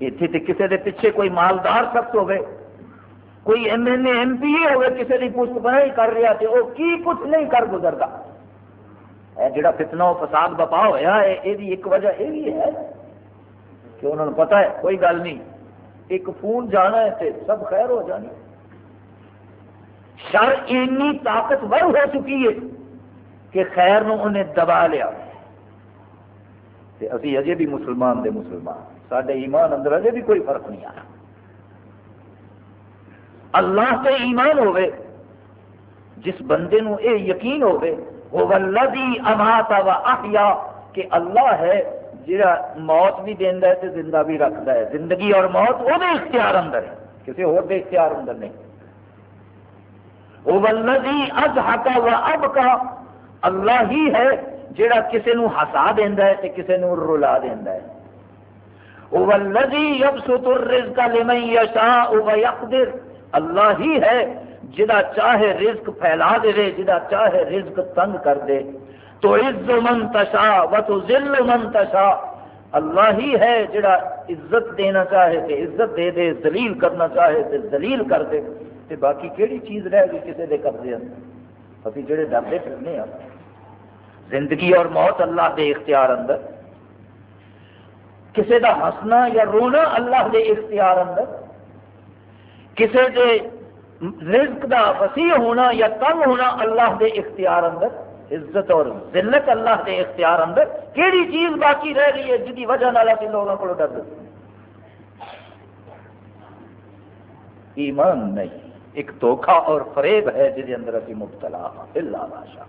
اتنے تے کسی دے پیچھے کوئی مالدار شخص ہوگئے کوئی M N A M P A ہوگئے کسی کی پوچھ بنائی کر رہا تے وہ کی کچھ نہیں کر گزرتا جڑا فتنہ و فساد بپا ہوا ہے یہ ایک وجہ یہ بھی ہے کہ انہوں نے پتا ہے کوئی گل نہیں ایک فون جانا ہے تے سب خیر ہو جانی شر اینی طاقتور ہو چکی ہے کہ خیر نو انہیں دبا لیا تے اسی اجے بھی مسلمان دے مسلمان سڈے ایمان اندر اجے بھی کوئی فرق نہیں آیا اللہ سے ایمان ہوئے جس بندے نو اے یقین ہوئے وہ ولدی اماتا و احیا، کہ اللہ ہے جہاں موت بھی دینا ہے تو زندہ بھی رکھتا ہے۔ زندگی اور موت وہ اختیار اندر ہے کسی اور دے اختیار اندر نہیں۔ وہ ولدی از و اب کا اللہ ہی ہے جہاں کسی نو ہسا دینا ہے تو کسی نو رلا دینا ہے ولدی اب ستر رزق لمن یشاء و یقدر اللہ ہی ہے جدا چاہے رزق پھیلا دے جدا چاہے رزق تنگ کر دے. تو عز من تشا و تو ذل من تشا اللہ ہی ہے جڑا عزت دینا چاہے تے عزت دے دے، ذلیل کرنا چاہے تے ذلیل کر دے. تے باقی کیڑی چیز رہ گئی کسی دے قبضے اندر؟ ابھی جڑے ڈرتے پھرنے ہیں۔ زندگی اور موت اللہ دے اختیار اندر۔ کسی دا ہسنا یا رونا اللہ دے اختیار اندر کسی دے رزق دا وسیع ہونا یا تنگ ہونا اللہ دے اختیار اندر، عزت اور ذلت اللہ کے اختیار اندر، کیڑی چیز باقی رہ گئی ہے جی وجہ نال اسی لوگوں کو ڈر ایمان نہیں، ایک دھوکھا اور فریب ہے جی اندر ابھی مبتلا اللہ باشا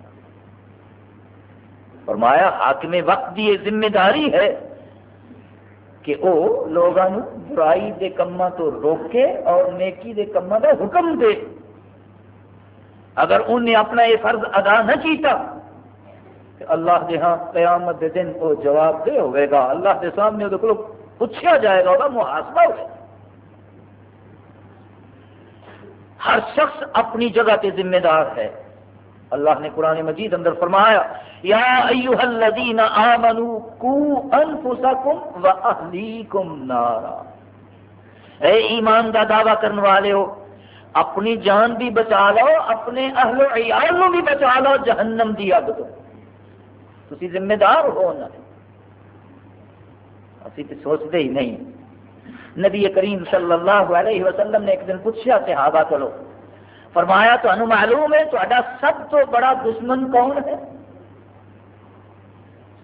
فرمایا، حاکم وقت کی یہ ذمہ داری ہے کہ وہ لوگوں برائی کے کما تو روکے اور نیکی کے کما کا حکم دے۔ اگر انہیں اپنا یہ فرض ادا نہ کیتا اللہ کے ہاں قیامت دے دن وہ جواب دے ہوئے گا، اللہ کے سامنے وہ پوچھا جائے گا وہ محاسبہ ہوئے۔ ہر شخص اپنی جگہ تے ذمہ دار ہے۔ اللہ نے قرآن مجید اندر فرمایا، یا ایوہ الذین آمنوا کو انفسکم و اہلیکم نارا۔ اے ایمان دا دعویٰ کرنے والے ہو، اپنی جان بھی بچا لو، اپنے اہل و عیال نو بھی بچا لو، جہنم دی اگ تو۔ تسی ذمہ دار ہو انہوں اسی تو سوچتے ہی نہیں۔ نبی کریم صلی اللہ علیہ وسلم نے ایک دن پوچھا، صحابہ کو چلو فرمایا تو معلوم ہے تا سب تو بڑا دشمن کون ہے؟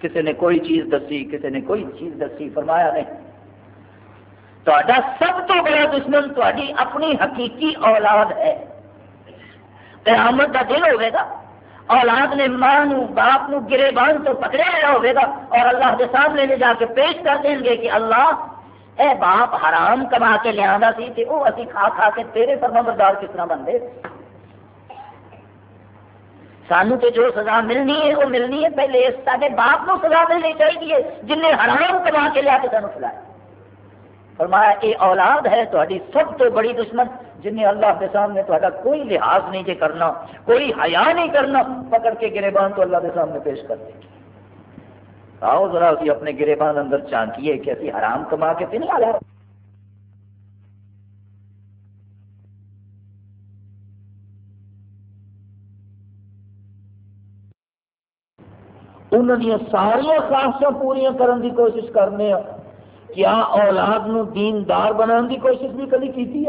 کسی نے کوئی چیز دسی کسی نے کوئی چیز دسی، فرمایا نہیں۔ تا سب تو بڑا دشمن تاری اپنی حقیقی اولاد ہے۔ قیامت کا دل ہوئے گا۔ اولاد نے ماں باپ نو گرے بان تو پکڑے ہوا ہوئے گا اور اللہ کے سامنے لے جا کے پیش کر دیں گے کہ اللہ اے باپ، حرام کما کے لیا سی تے وہ اسی کھا کھا کے تیرے فرما بردار کس طرح بنتے سانو تو جو سزا ملنی ہے وہ ملنی ہے۔ پہلے سارے باپ نو سزا ملنی چاہیے جن نے حرام کما کے لیا کے سانو کھلایا فرمایا یہ اولاد ہے تاری سب تو بڑی دشمن، جن نے اللہ کے سامنے تا کوئی لحاظ نہیں جی کرنا، کوئی حیا نہیں کرنا، پکڑ کے گرے تو اللہ کے سامنے پیش کر دیں آؤ ذرا اسی اپنے گرے اندر چانکیے کہ اسی حرام کما کے تو نہیں ساریا خواہشاں پوریا کرنے کی کوشش کرنے کیا اولاد نو دیندار بنانے کی کوشش بھی کبھی کی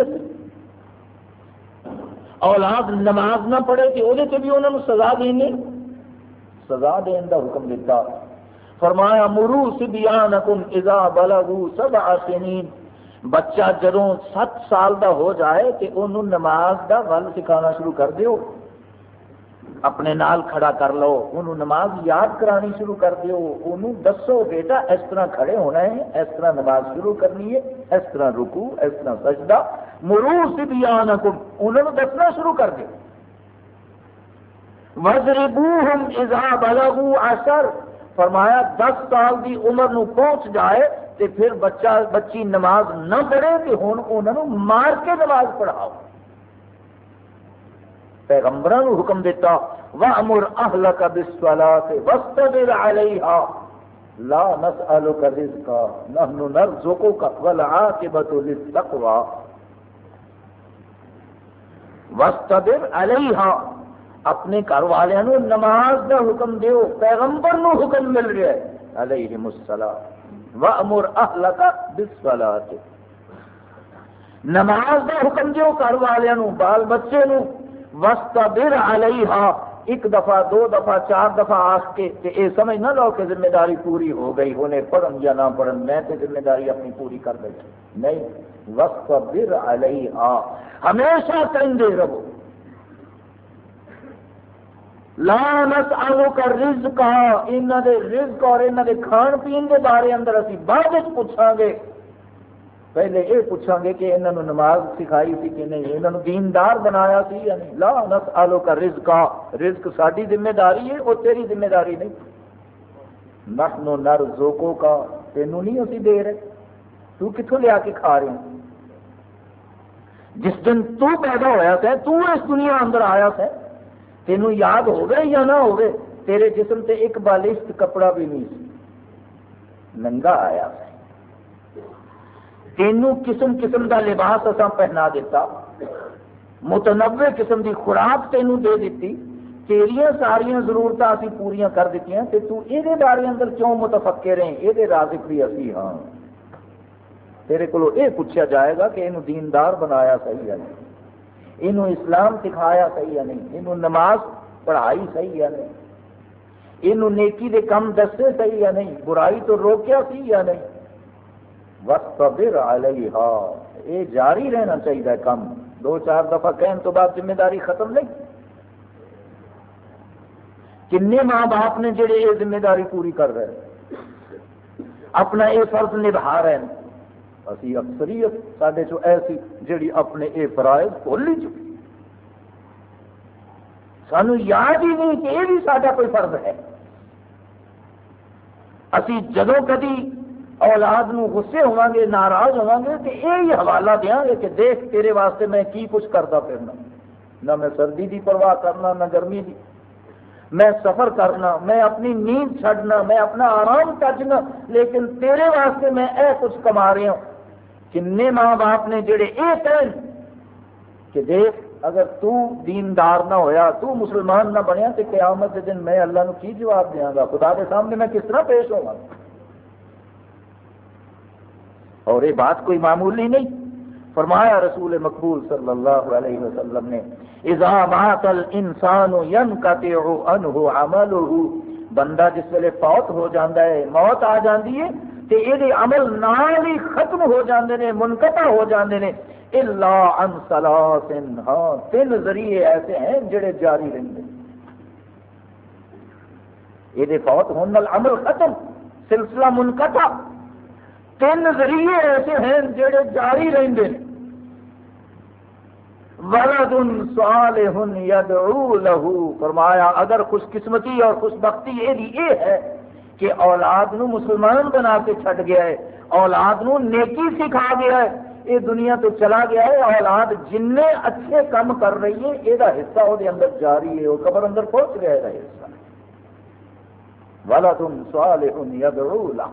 اولاد نماز نہ پڑھے تو وہ بھی انہوں نے سزا دینے۔ سزا دین کا حکم دیتا فرمایا، مرو سبیانکم اذا بلغوا سبع سنین. بچہ جدوں سات سال دا ہو جائے تو انہوں نماز دا ول سکھانا شروع کر دیو۔ اپنے نال کھڑا کر لو۔ انہوں نماز یاد کرانی شروع کر دیو۔ انہوں دسو، بیٹا، اس طرح کھڑے ہونا ہے، اس طرح نماز شروع کرنی ہے، اس طرح رکو، اس طرح سجدہ۔ مرو سبیانکم انہوں نے دسنا شروع کر دیو۔ وَضْرِبُوهُمْ اِذَا بَلَغُوا عَشَرْ۔ فرمایا دس سال دی عمر نو پہنچ جائے تے پھر بچہ بچی نماز نہ پڑھے تے ہن انہوں مار کے نماز پڑھاؤ۔ پیغمبر حکم دیتا، وَأَمُرْ أَهْلَكَ بِالصَّلَاةِ وَاسْتَبِرْ عَلَيْهَا لا نسألك رزقا نحن نرزقك والعاقبة للتقوى۔ واستبر علیہا اپنے گھر والوں نماز کا حکم دیو، پیغمبر نو حکم مل رہا ہے۔ علیہ السلام۔ وَأَمُرْ أَهْلَكَ بِالصَّلَاةِ۔ نماز کا حکم دیو گھر والوں بال بچے نو۔ وسطبر علیہا ایک دفعہ، دو دفعہ، چار دفعہ آخ کے یہ سمجھ نہ لو کہ ذمہ داری پوری ہو گئی، انہیں پڑھن یا نہ پڑھن، میں تو ذمہ داری اپنی پوری کر دیں نہیں۔ وسطبر علیہا ہمیشہ کہیں رہو۔ لا نسالو کا رزق انہوں دے رزق اور انہوں دے کھان پین کے بارے اندر اسی بعد پوچھا گے۔ پہلے یہ پوچھا گے کہ انہوں نے نماز سکھائی سی کہ نہیں انہوں نے دیندار بنایا سی یا نہیں لا نس آلو کا رزق رزق ساری ذمہ داری ہے وہ تیری ذمہ داری نہیں۔ نحنو نر زوکو کا تینوں نہیں اسی دے رہے۔ تو کتوں لیا کے کھا رہے ہیں جس دن تو پیدا ہوا تھا تو اس دنیا اندر آیا تھا تینوں یاد ہو گئے یا نہ ہو گئے تیرے جسم تے ایک بالشت کپڑا بھی نہیں ننگا آیا تینوں قسم قسم کا لباس اصا پہنا دیتا۔ متنوع قسم کی خوراک تینوں دے دیتی۔ تیریا ساریا ضرورت اسی پوریا کر دیتی تے تو یہ بارے اندر کیوں متفکر ہیں؟ یہ رازق بھی اسی ہاں۔ تیرے کو یہ پوچھا جائے گا کہ یہ دیندار بنایا صحیح ہے۔ یہ اسلام سکھایا صحیح ہے نہیں؟ یہ نماز پڑھائی صحیح ہے نہیں؟ یہ نیکی دے کم دسے صحیح ہے نہیں؟ برائی تو روکیا سی یا نہیں؟ وسطبر علیہا یہ جاری رہنا چاہیے کام دو چار دفعہ کہنے تو بعد ذمہ داری ختم نہیں۔ کن ماں باپ نے جڑے یہ ذمہ داری پوری کر رہے ہیں؟ اپنا یہ فرض نبھا رہے ہیں۔ اسی اکثریت سڈے چو ایسی جڑی اپنے یہ فرائض کھول ہی چکی۔ سانو یاد ہی نہیں کہ یہ بھی سارا کوئی فرض ہے۔ اسی جدو کدی اولاد نو غصے ہوا گے، ناراض ہوا گے تو یہ حوالہ دیا گے کہ دیکھ تیرے واسطے میں کی کچھ کرتا پھرنا۔ نہ میں سردی دی پرواہ کرنا، نہ گرمی دی۔ میں سفر کرنا، میں اپنی نیند چھڈنا، میں اپنا آرام تجنا لیکن تیرے واسطے میں اے کچھ کما رہا ہوں۔ کنے ماں باپ نے جڑے اے کہن کہ دیکھ، اگر تو دیندار نہ ہویا، تو مسلمان نہ بنیا تو قیامت کے دن میں اللہ نو کی جواب دیا گا؟ خدا کے سامنے میں کس طرح پیش ہوا اور یہ بات کوئی معمولی نہیں۔ فرمایا رسول مقبول صلی اللہ علیہ وسلم نے، اذا مات الانسان ينقطع عنه عمله. بندہ جس ویلے فوت ہو جاتا ہے، موت آ جاتی ہے تو یہ عمل نال ہی ختم ہو جاندے نے، منقطع ہو جاندے نے۔ الا عن ثلاث ہاں تین ذریعے ایسے ہیں جڑے جاری رہندے۔ یہ فوت ہونے نال عمل ختم، سلسلہ منقطع۔ تین ذریعے ایسے ہیں جڑے جاری رہندے۔ نے ولد صالح يدعو له۔ فرمایا، اگر خوش قسمتی اور خوش بختی یہ ہے کہ اولاد نو مسلمان بنا کے چھٹ گیا ہے، اولاد نو نیکی سکھا گیا ہے۔ یہ دنیا تو چلا گیا ہے، اولاد جن اچھے کام کر رہی ہے، یہ حصہ وہ اندر جاری ہے وہ قبر اندر پہنچ گیا ہے حصہ۔ ولد صالح يدعو له۔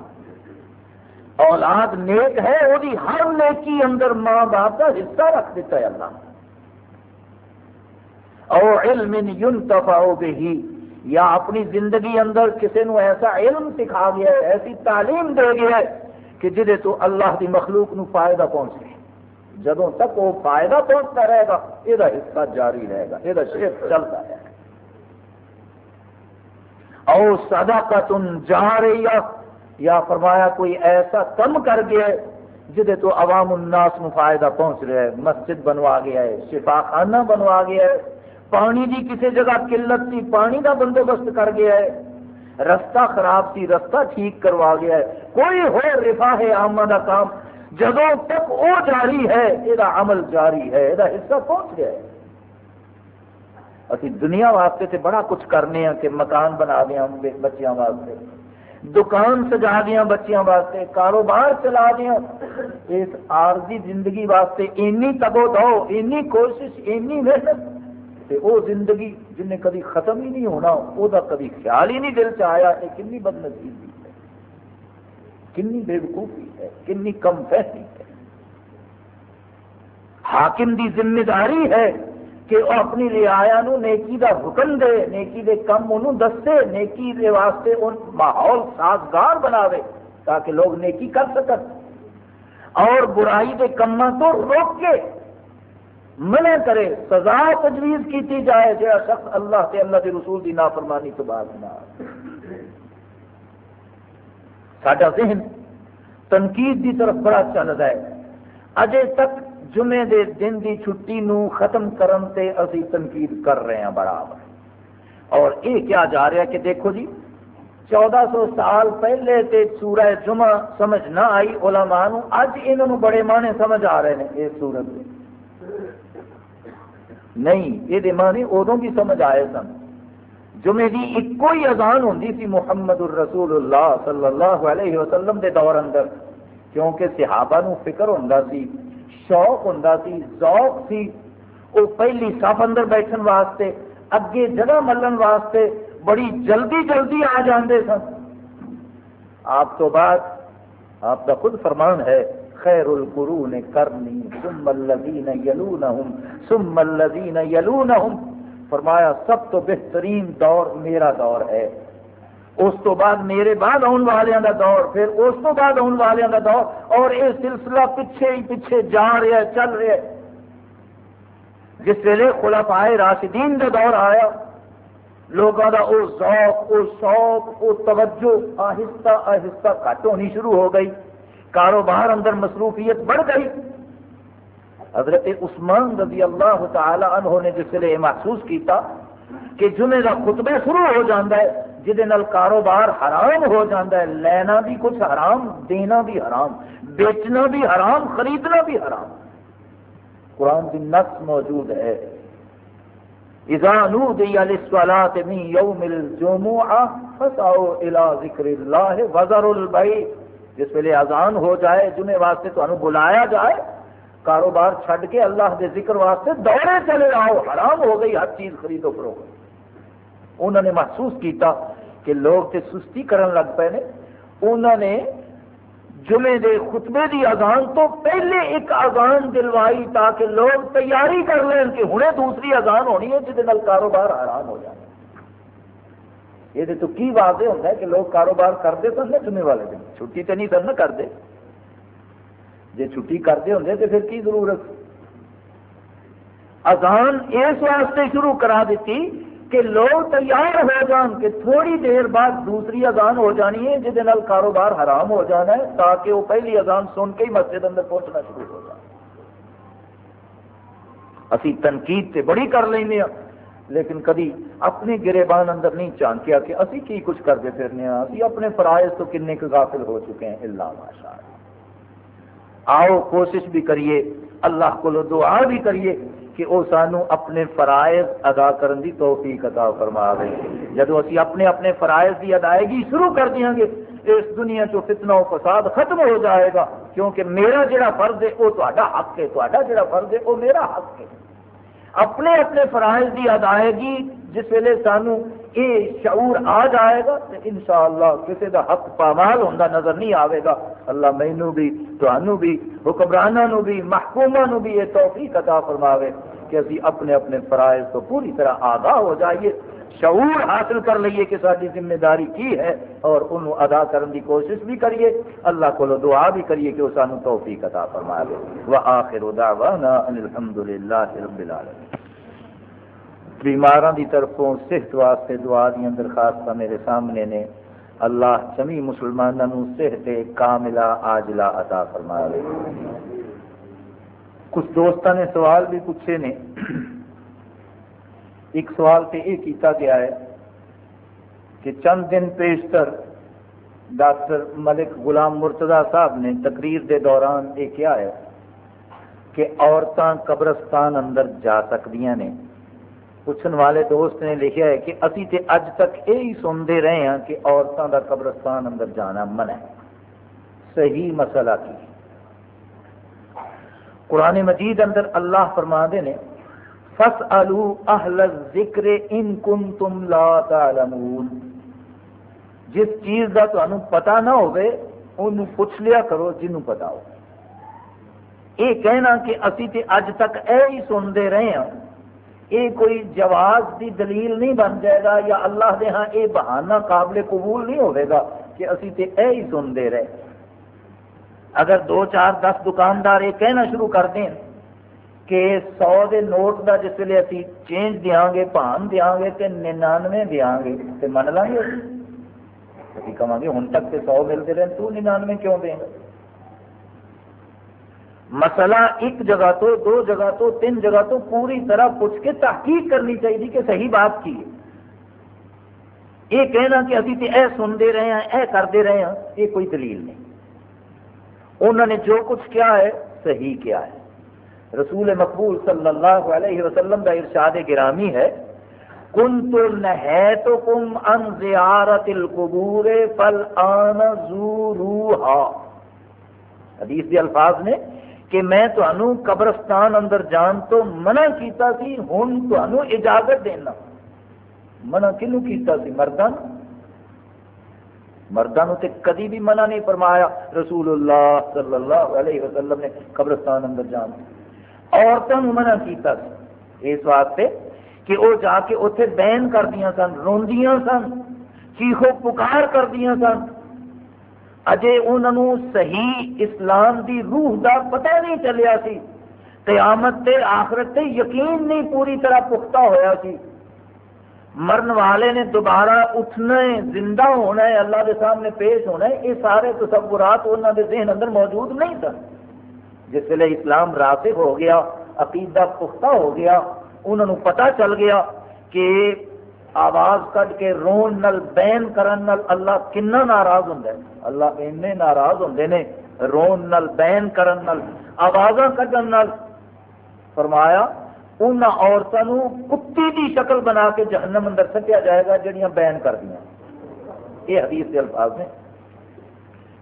اولاد نیک ہے وہ ہر نیکی اندر ماں باپ کا حصہ رکھ دیتا ہے اللہ۔ او علم ينتفع به یا اپنی زندگی اندر کسی نو ایسا علم سکھا گیا ہے، ایسی تعلیم دے گیا ہے کہ جہے تو اللہ کی مخلوق نو فائدہ پہنچے۔ جدوں تک وہ فائدہ پہنچتا رہے گا یہ حصہ جاری رہے گا یہ شیر چلتا ہے او صدقت جاریہ، یا فرمایا کوئی ایسا کم کر گیا ہے جہے تو عوام الناس نو فائدہ پہنچ رہا ہے، مسجد بنوا گیا ہے شفا خانہ بنوا گیا ہے۔ پانی دی کسی جگہ قلت سی پانی دا بندوبست کر گیا ہے۔ رستہ خراب سی، رستہ ٹھیک کروا گیا ہے۔ کوئی ہو رفا ہے آما کام جدوں تک وہ جاری ہے یہ عمل جاری ہے یہ حصہ پہنچ گیا ہے۔ ابھی دنیا واسطے سے بڑا کچھ کرنے ہیں کہ مکان بنا دیا بچیاں واسطے۔ دکان سجا دیا بچیاں واسطے، کاروبار چلا دیا۔ اس عارضی زندگی واسطے اینی تگو دو، اینی کوشش، اینی محنت۔ تے او زندگی جن نے کبھی ختم ہی نہیں ہونا، او دا کبھی خیال ہی نہیں دل چ آیا کہ کنی بد نصیبی ہے، کنی بے وقوفی ہے، کنی کم فہمی ہے۔ حاکم دی ذمہ داری ہے کہ وہ اپنی رعایا نو نیکی دا حکم دے، نیکی دے کم انہوں دستے نیکی دے واسطے ان ماحول سازگار بناوے تاکہ لوگ نیکی کر سکن۔ اور برائی دے کما تو روک کے منع کرے، سزا تجویز کی جائے جہاں شخص اللہ سے اللہ کے رسول کی نافرمانی تو بعد نہ سڈا ذہن تنقید کی طرف بڑا چل رہا ہے۔ اجے تک جمعے دے دن دی چھٹی نو ختم کرن تے اسی تنقید کر رہے ہیں برابر۔ اور یہ کیا جا رہا ہے کہ دیکھو جی چودہ سو سال پہلے تے سورہ جمعہ سمجھ نہ آئی، علماء نو، اج انہوں بڑے مانے سمجھ آ رہے ہیں اس سورت میں نہیں، یہ معنی ادو بھی سمجھ آئے سن۔ جمعے کی ایک ہی اذان ہوں سی محمد الرسول اللہ صلی اللہ علیہ وسلم دے دور اندر، کیونکہ صحابہ نو فکر ہوں سی، شوق ہوں سی، ذوق سی۔ وہ پہلی صف اندر بیٹھن واسطے، اگے جگہ ملن واسطے بڑی جلدی جلدی آ جاندے سن۔ آپ تو بعد آپ کا خود فرمان ہے خیر القرون کرنی، ثم الذین یلونہم، ثم الذین یلونہم۔ فرمایا، سب تو بہترین دور میرا دور ہے۔ اس تو بعد میرے بعد آن والوں کا دور، پھر اس تو بعد آن والوں کا دور۔ اور یہ سلسلہ پیچھے ہی پیچھے جا رہا ہے، چل رہا ہے۔ جس ویلے خلفائے راشدین کا دور آیا لوگوں کا وہ ذوق وہ شوق وہ توجہ آہستہ آہستہ گھٹ ہونی شروع ہو گئی۔ کاروبار اندر مصروفیت بڑھ گئی۔ حضرت عثمان رضی اللہ تعالی عنہ نے جس لیے محسوس کیتا کہ جمعے کا خطبہ شروع ہو جاتا ہے جہد کاروبار حرام ہو جاتا ہے، لینا بھی کچھ حرام، دینا بھی حرام، بیچنا بھی حرام، خریدنا بھی حرام۔ قرآن کی نس موجود ہے۔ اذا من یوم الجمعہ فسعوا الى ذکر اللہ وزر البئی جس ویلے اذان ہو جائے، جمعے واسطے تو بلایا جائے، کاروبار چھڈ کے اللہ دے ذکر واسطے دوڑے چلے آؤ، حرام ہو گئی، ہر چیز خریدو فروغ انہوں نے محسوس کیتا کہ لوگ تے سستی کرن لگ پے نے۔ انہوں نے جمعے دے خطبے دی اذان تو پہلے ایک اذان دلوائی تاکہ لوگ تیاری کر لیں کہ ہنے دوسری اذان ہونی ہے جہد کاروبار حرام ہو جائے۔ یہ تو کی واضح ہوتا ہے کہ لوگ کاروبار کرتے سن نا جمعے والے دن چھٹی تو نہیں سن نہ کرتے جی چھٹی کرتے ہوں تو پھر کی ضرورت اذان اس واسطے شروع کرا دیتی کہ لوگ تیار ہو جان کہ تھوڑی دیر بعد دوسری اذان ہو جانی ہے جہد کاروبار حرام ہو جانا ہے تاکہ وہ پہلی اذان سن کے ہی مسجد اندر پہنچنا شروع ہو جائے اسی تنقید تے بڑی کر لیں ہاں لیکن کدی اپنے گریبان اندر نہیں چانکیا کہ اسی کی کچھ کرتے پھرنے ہاں اسی اپنے فرائض تو کنے کے غافل ہو چکے ہیں؟ اللہ ماشاء آؤ کوشش بھی کریے، اللہ کو دعا بھی کریے کہ وہ سانو اپنے فرائض ادا کرن دی توفیق عطا فرما دے جدو اسی اپنے اپنے فرائض کی ادائیگی شروع کر دیا گے، اس دنیا چو فتنہ و فساد ختم ہو جائے گا۔ کیونکہ میرا جڑا فرض ہے وہ تا حق ہے تا جڑا فرض ہے وہ میرا حق ہے۔ اپنے اپنے فرائض کی ادائیگی، جس ویلے سانو یہ شعور آ جائے گا تو ان شاء اللہ کسی کا حق پامال ہوتا نظر نہیں آئے گا۔ اللہ مینو بھی تنوع بھی حکمرانوں بھی محکوموں بھی یہ توفیق عطا فرماوے کہ ابھی اپنے اپنے فرائض تو پوری طرح آگاہ ہو جائیے۔ شعور حاصل کر لیے کہ ساری ذمہ داری کی ہے اور انہوں ادا کرنے کی کوشش بھی کریے۔ اللہ کو دعا بھی کریے کہ وہ سانو توفیق عطا فرما دے وآخر دعوانا ان الحمدللہ رب العالمین۔ بیماراں دی طرفوں صحت واسطے دعا دی درخواست میرے سامنے نے۔ اللہ جمی مسلمانوں صحت کاملہ آجلا عطا فرما دے کچھ دوستان نے سوال بھی پوچھے نے۔ ایک سوال تو یہ کیتا گیا ہے کہ چند دن پیشتر ڈاکٹر ملک غلام مرتضی صاحب نے تقریر دے دوران یہ کیا ہے کہ عورتاں قبرستان اندر جا سکتی نے۔ پوچھنے والے دوست نے لکھا ہے کہ ابھی تے اج تک یہی سنتے رہے ہیں کہ عورتوں کا قبرستان اندر جانا من ہے۔ صحیح مسئلہ کی۔ قرآن مجید اندر اللہ فرما دے نے اہل ذکر ان کن تم لا تعلمون۔ جس چیز کا تمہیں پتا نہ ہوئے، ان پوچھ لیا کرو، جنوں پتا ہو۔ یہ کہنا کہ اسی تے اج تک اے ہی سنتے رہے ہیں یہ کوئی جواز دی دلیل نہیں بن جائے گا یا اللہ دے ہاں یہ بہانہ قابل قبول نہیں ہوئے گا کہ اسی تے اے ہی سنتے رہے۔ اگر دو چار دس دکاندار یہ کہنا شروع کر دیں کہ سو دے نوٹ کا جس ویلے ابھی چینج دیا گے پان دیا گے تو ننانوے دیا گے تو من لیں گے۔ ابھی کہاں گے ہوں تک تو سو ملتے رہے تو ننانوے کیوں دیں؟ گا مسئلہ ایک جگہ تو، دو جگہ تو، تین جگہ تو پوری طرح پوچھ کے تحقیق کرنی چاہیے کہ صحیح بات کی ہے۔ یہ کہنا کہ ابھی تو اے سنتے رہے ہیں، اے کرتے رہے ہیں، یہ کوئی دلیل نہیں۔ انہوں نے جو کچھ کیا ہے، صحیح کیا ہے۔ رسول مقبول صلی اللہ علیہ وسلم کا ارشاد گرامی ہے کن تو نہ کم ان زیارت القبور فل آن حدیث کے الفاظ نے کہ میں تمہوں قبرستان اندر جان تو منع کیتا سی ہوں تمہوں اجازت دینا۔ منع کنو کیتا سی؟ مردان۔ مردوں تے کدی بھی منع نہیں فرمایا۔ رسول اللہ صلی اللہ علیہ وسلم نے قبرستان اندر جان۔ عورتوں منع کیتا اس واسطے کہ وہ جا کے اتنے بین کر دیا سن روندیاں سن، چیخو پکار کر دیا سن۔ اجے انہوں صحیح اسلام دی روح دا پتہ نہیں چلیا سی۔ قیامت تے آخرت تے یقین نہیں پوری طرح پختہ ہویا سی۔ مرن والے نے دوبارہ اٹھنا ہے، زندہ ہونا ہے، اللہ کے سامنے پیش ہونا ہے، یہ سارے تصورات انہوں کے ذہن اندر موجود نہیں سن۔ جس ویلے اسلام راسب ہو گیا، عقیدہ پختہ ہو گیا، انہوں نے پتا چل گیا کہ آواز کٹ کے رون نل بین کرن نل اللہ کنا ناراض ہوں اللہ اینے ناراض ہوں نے رون نل بین کرن نل آواز کٹن نل فرمایا، ان عورتوں کتی کی شکل بنا کے جہنم اندر سٹیا جائے گا جہاں بین کر دیا۔ یہ حدیث کے الفاظ نے۔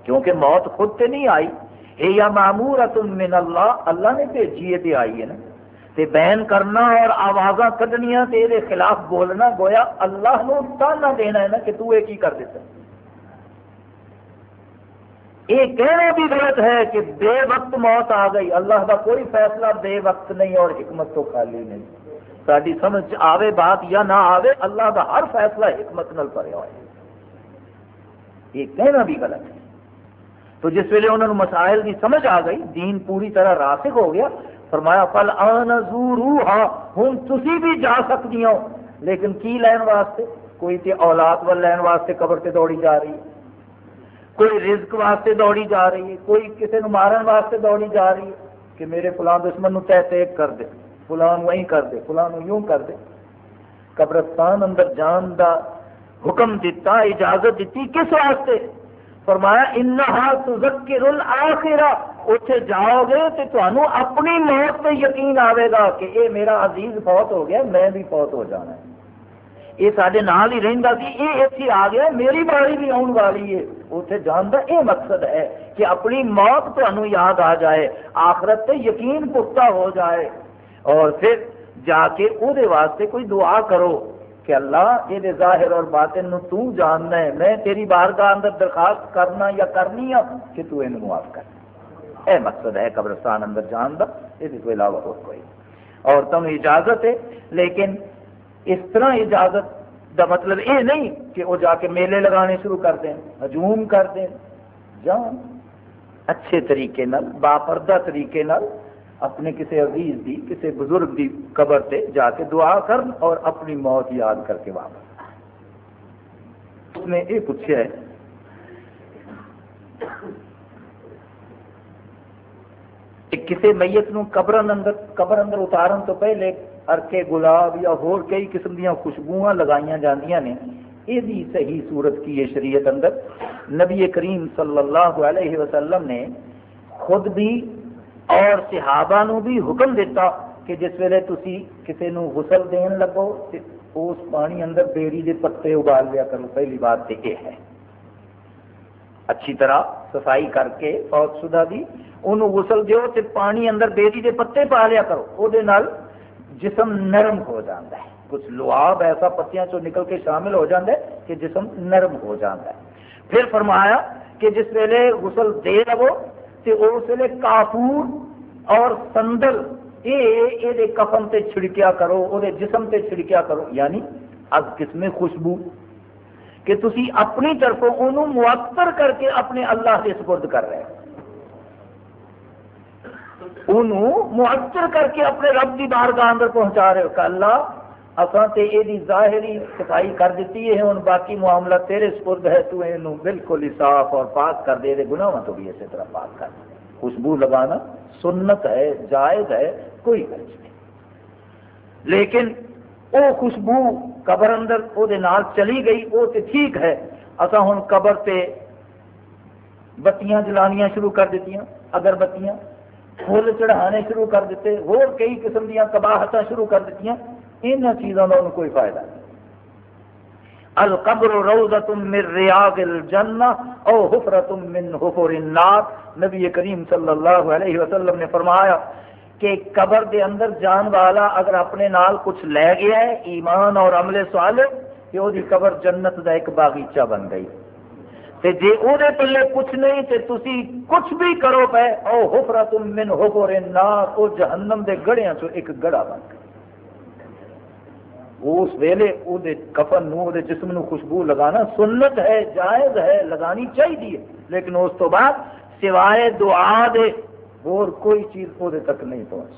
کیونکہ موت خود سے نہیں آئی اے یا معمور من اللہ اللہ نے بھیجی ہے آئی ہے نا۔ تے بین کرنا اور آواز کڈنیا تے دے خلاف بولنا، گویا اللہ نو تانا دینا ہے نا کہ تو یہ کی کر دیتا یہ کہنا بھی غلط ہے کہ بے وقت موت آ گئی، اللہ کا کوئی فیصلہ بے وقت نہیں اور حکمت تو خالی نہیں۔ ساری سمجھ آوے بات یا نہ آوے، اللہ کا ہر فیصلہ حکمت نل پڑے ہوئے یہ کہنا بھی غلط ہے۔ تو جس ویلے انہوں نے مسائل کی سمجھ آ گئی، دین پوری طرح راسک ہو گیا، فرمایا پل آن ہوں تھی بھی جا سکتی ہو لیکن کی لین واسطے؟ کوئی تے اولاد وال لین واسطے قبر سے دوڑی جا رہی ہے۔ کوئی رزق واسطے دوڑی جا رہی ہے، کوئی کسی نے مارن واسطے دوڑی جا رہی ہے کہ میرے فلان دشمن تہ تیک کر دے فلان وہیں کر دے فلان یوں کر دے۔ قبرستان اندر جان دا حکم دیتا اجازت دیتی کس واسطے؟ فرمایا، انہا تذکر الاخرہ اتنے جاؤ گے تو تمہیں اپنی موت پہ یقین آئے گا کہ اے میرا عزیز فوت ہو گیا، میں بھی فوت ہو جانا ہے۔ یہ سارے نال ہی رہتا سی یہ اتنے آ گیا، میری باری بھی آن والی ہے۔ اتنے جان کا یہ مقصد ہے کہ اپنی موت تمہیں یاد آ جائے، آخرت تے یقین پختہ ہو جائے۔ اور پھر جا کے وہ واسطے کوئی دعا کرو۔ کہ اللہ یہ ظاہر اور باطن نو تو جاننا ہے، میں تیری بارگاہ اندر درخواست کرنا یا کرنی ہوں کہ تو یہ معاف کر اے مقصد ہے قبرستان اندر جان کا یہ تو علاوہ اور کوئی اور تم اجازت ہے، لیکن اس طرح اجازت دا مطلب یہ نہیں کہ وہ جا کے میلے لگانے شروع کر دیں، ہجوم کر دیں۔ جان، اچھے طریقے نال، باپردہ طریقے نال اپنے کسی عزیز دی، کسی بزرگ دی قبر تے جا کے دعا کر اور اپنی موت یاد کر کے واپس۔ اس نے یہ پوچھا ہے کسی میت نو قبر اندر قبر اندر اتارن تو پہلے ارکے گلاب یا ہور کئی قسم دیا خوشبو لگائی جاندیاں نے۔ یہ صحیح صورت کی ہے شریعت اندر۔ نبی کریم صلی اللہ علیہ وسلم نے خود بھی اور صحابہ نو بھی حکم دیتا کہ جس ویلے تسی کسی نو غسل دین لگو اس پانی اندر بیڑی دے پتے ابال لیا کرو۔ پہلی بات تو یہ ہے۔ اچھی طرح صفائی کر کے فوت شدہ دی۔ انہوں غسل دیو تے پانی اندر بیڑی دے پتے پا لیا کرو۔ او دے نال جسم نرم ہو جاتا ہے۔ کچھ لواب ایسا پتیاں چو نکل کے شامل ہو جاتا ہے کہ جسم نرم ہو جاتا ہے۔ پھر فرمایا کہ جس ویلے غسل دے لگو تے اس ویلے کافور اور سندل یہ کفن تے چھڑکیا کرو وہ جسم تے چھڑکیا کرو یعنی از قسم خوشبو کہ تسی اپنی طرف انہوں معطر کر کے اپنے اللہ کے سپرد کر رہے انہوں معطر کر کے اپنے رب کی بارگاہ اندر پہنچا رہے ہو کہ اللہ اصل تے یہ ظاہری صفائی کر دیتی ہے ہوں باقی معاملہ تیرے سپرد ہے، تو یہ بالکل ہی صاف اور پاک کر دے دے گناہ تو بھی اسی طرح پاک کر دے۔ خوشبو لگانا سنت ہے، جائز ہے، کوئی حرج نہیں۔ لیکن وہ خوشبو قبر اندر وہ چلی گئی وہ تو ٹھیک ہے۔ اصا ہوں قبر تے بتیاں جلانیاں شروع کر دیتی اگر بتیاں، پھول چڑھانے شروع کر دیتے اور کئی قسم دیا کباہت شروع کر دیتی ان چیزوں کا کوئی فائدہ نہیں۔ القبر روزت من ریاض الجنہ او حفرت من حفر النار۔ نبی کریم صلی اللہ علیہ وسلم نے فرمایا کہ قبر دے اندر جان والا اگر اپنے نال کچھ لے گیا ہے، ایمان اور عمل سوال کہ وہ قبر جنت دا ایک باغیچہ بن گئی۔ تے جے او دے پلے کچھ نہیں، تے تسی کچھ بھی کرو پے، او حفرت من حفر النار، او جہنم دے گڑیاں چو ایک گڑا بن گئی۔ اس ویلے وہ کفن نو دے جسم نو خوشبو لگانا سنت ہے، جائز ہے، لگانی چاہیے۔ لیکن اس تو بعد سوائے دعا دے، اور کوئی چیز وہ تک نہیں پہنچ۔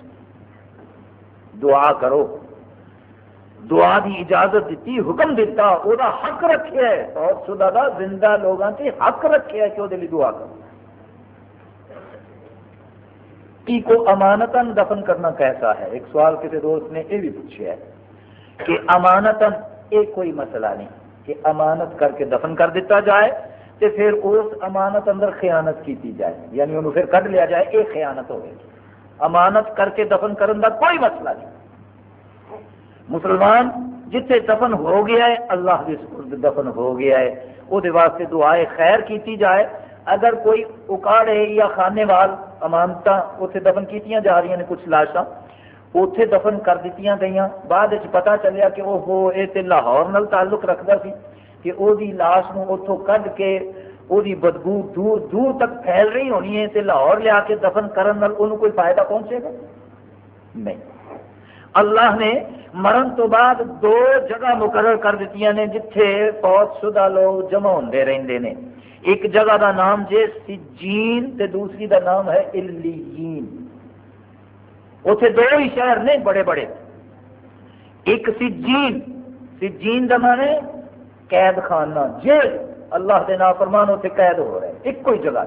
دعا کرو۔ دعا دی اجازت دیتی، حکم دیتا وہ حق رکھے بہت شدہ دا، زندہ لوگوں سے حق رکھے کہ وہ دعا کرو۔ کی کو امانتن دفن کرنا کیسا ہے؟ ایک سوال کسی دوست نے یہ بھی پوچھا ہے۔ کہ امانت یہ کوئی مسئلہ نہیں، کہ امانت کر کے دفن کر دیتا جائے تو پھر اس امانت اندر خیانت کی جائے یعنی انہوں پھر کٹ لیا جائے یہ خیانت ہوگی امانت کر کے دفن کرن کا کوئی مسئلہ نہیں۔ مسلمان جتھے دفن ہو گیا ہے، اللہ کے سپرد دفن ہو گیا ہے وہ واسطے دعائے خیر کیتی جائے۔ اگر کوئی اکاڑے یا خانے وال امانت اتنے دفن کیتیاں جا رہی ہیں یعنی کچھ لاشاں اتنے دفن کر دیتی گئی بعد پتا چلیا کہ وہ ہو یہ لاہور نال تعلق رکھتا سی کہ وہ لاش نو اتوں کڈ کے وہ بدبو دور دور تک پھیل رہی ہونی ہے تے لاہور لیا کے دفن کرن کوئی فائدہ پہنچے گا؟ نہیں۔ اللہ نے مرن تو بعد دو جگہ مقرر کر دیتی نے جتھے فوت شدہ لوگ جمع ہوتے رہتے ہیں ایک جگہ دا نام جے سجین تے دوسری دا نام ہے الیین اتنے دو ہی شہر نے، بڑے بڑے۔ ایک سجین۔ سجین دا مانے قید خانہ۔ جیل اللہ کے نافرمان اتنے قید ہو رہے ہیں۔ ایک کوئی جگہ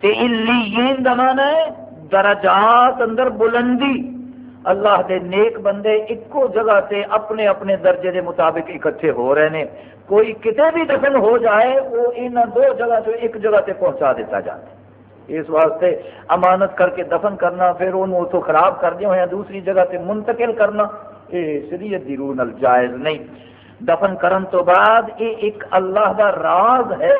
تے الیین دا مانا ہے درجات اندر بلندی۔ اللہ دے نیک بندے ایکو جگہ تے اپنے اپنے درجے دے مطابق اکٹھے ہو رہے ہیں کوئی کتے بھی دفن ہو جائے، وہ ان دو جگہ سے ایک جگہ تے پہنچا دیتا جاتا ہے۔ اس واسطے امانت کر کے دفن کرنا، پھر انہوں اتو خراب کر دیا ہوا دوسری جگہ تے منتقل کرنا یہ شریعت دی روح جائز نہیں۔ دفن کرن تو بعد یہ ایک اللہ دا راز ہے،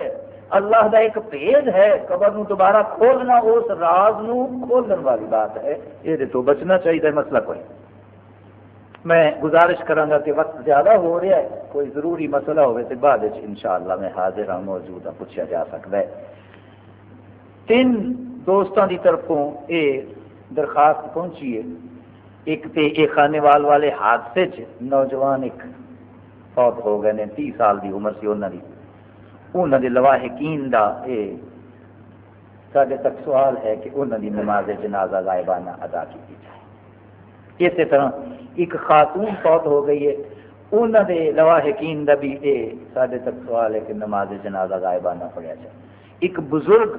اللہ دا ایک پیج ہے، قبر نو دوبارہ کھولنا، اس راز نو کھولن والی بات ہے۔ یہ تو بچنا چاہیے، مسئلہ کوئی۔ میں گزارش کروں گا کہ وقت زیادہ ہو رہا ہے، کوئی ضروری مسئلہ ہوئے تو بعد ان شاء اللہ میں حاضر ہوں موجود ہوں پوچھا جا سکتا ہے۔ تین دوستوں کی طرفوں یہ درخواست پہنچی ہے۔ ایک تو یہ خانے وال والے حادثے نوجوان ایک فوت ہو گئے تی سال کی عمر سی انہوں کی انہوں نے لواحقین دا اے سارے تک سوال ہے کہ انہوں نے نماز جنازہ غائبانہ ادا کی جائے۔ اسی طرح ایک خاتون فوت ہو گئی ہے۔ انہوں نے لواحقین دا بھی اے سارے تک سوال ہے کہ نماز جنازہ غائبانہ پڑھیا جائے۔ ایک بزرگ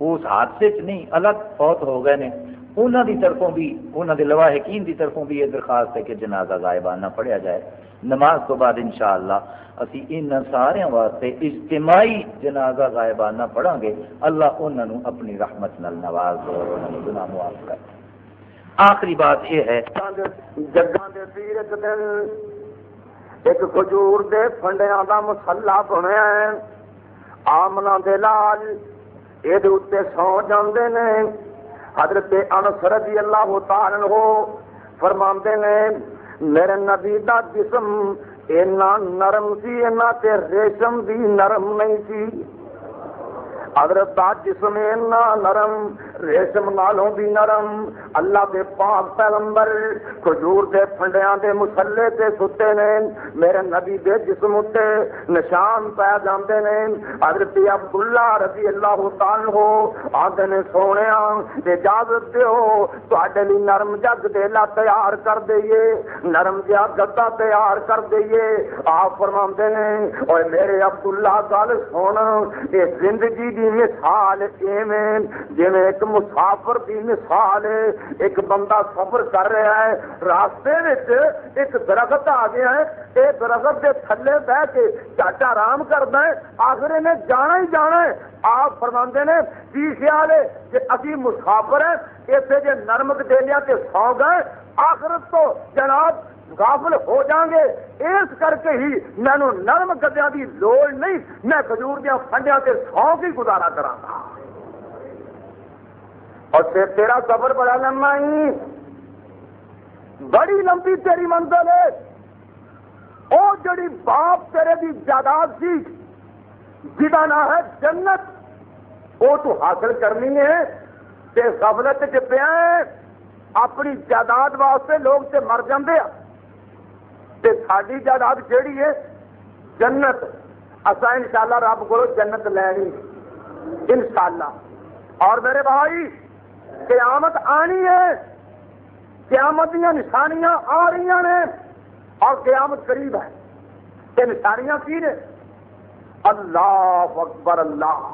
اس حادثے چ نہیں، الگ فوت ہو گئے نے۔ انہوں کی طرفوں بھی انہوں نے لواحقین کی طرفوں بھی یہ درخواست ہے کہ جنازہ غائبانہ پڑھیا جائے۔ نماز تو بعد انشاءاللہ اسی ان سارے واسطے اجتماعی جنازہ غائبانہ پڑھا گے۔ اللہ انہوں اپنی رحمت نل نواز دے اور انہوں گناہ معاف کر آخری بات یہ ہے۔ جگہ دے پیر ایک دن ایک کھجور دے فنڈیاں دا مسلح بنیا ہے۔ آمنا دے لال یہ سو جاندے نے حضرت انس رضی اللہ تعالی ہو فرماندے نے میرے نبی دا جسم اینا نرم سی اینا تے ریشم بھی نرم نہیں سی حضرت دا جسم اینا نرم ریشم نالوں بھی نرم، اللہ دے پاک پیغمبر، کھجور دے پھنڈیاں دے مسلے تے ستے نے، میرے نبی دے جسم اتے نشان پہ جاندے نے۔ حضرت عبداللہ رضی اللہ تعالی ہو آدھے نے سونے اجازت دیو، تواڈے لی نرم جگ دیلا تیار کر دئیے نرم جا گدا تیار کر دئیے آپ فرماندے نے اوے میرے عبداللہ گل سن اے زندگی دی مثال ایویں، جویں ایک مسافر کی مثال ہے۔ ایک بندہ سفر کر رہا ہے۔ راستے ایک درخت آ گیا ہے۔ یہ درخت کے تھلے بہ کے چاچا آرام کرنا ہے۔ آخر نے جانا ہی جانا ہے۔ آپ فرما نے، کی خیال ہے کہ ابھی مسافر ہے اسے جی نرمک دے لیا تو سو گئے آخر تو جناب غافل ہو جائیں گے۔ اس کر کے ہی مینو نرم گدیا کی لوڑ نہیں، میں کھجور دیا فنڈیا سے سو کی گزارا کرا اور پھر تیرا سفر بڑا لمبا ہی۔ بڑی لمبی تیری منزل ہے۔ وہ جڑی باپ تیرے دی جائیداد سی جہاں نام ہے جنت وہ تو حاصل کرنی ہے۔ تے سفلت چ پیا اپنی جائیداد واسطے لوگ تے مر جاندے تے ساری جائیداد کہڑی ہے؟ جنت۔ اصا ان شاء اللہ رب کو جنت لینی۔ ان شاء اللہ اور میرے بھائی قیامت آنی ہے۔ قیامت دیا نشانیاں آ رہی ہیں اور قیامت قریب ہے۔ یہ نشانیاں کی نے؟ اللہ اکبر اللہ۔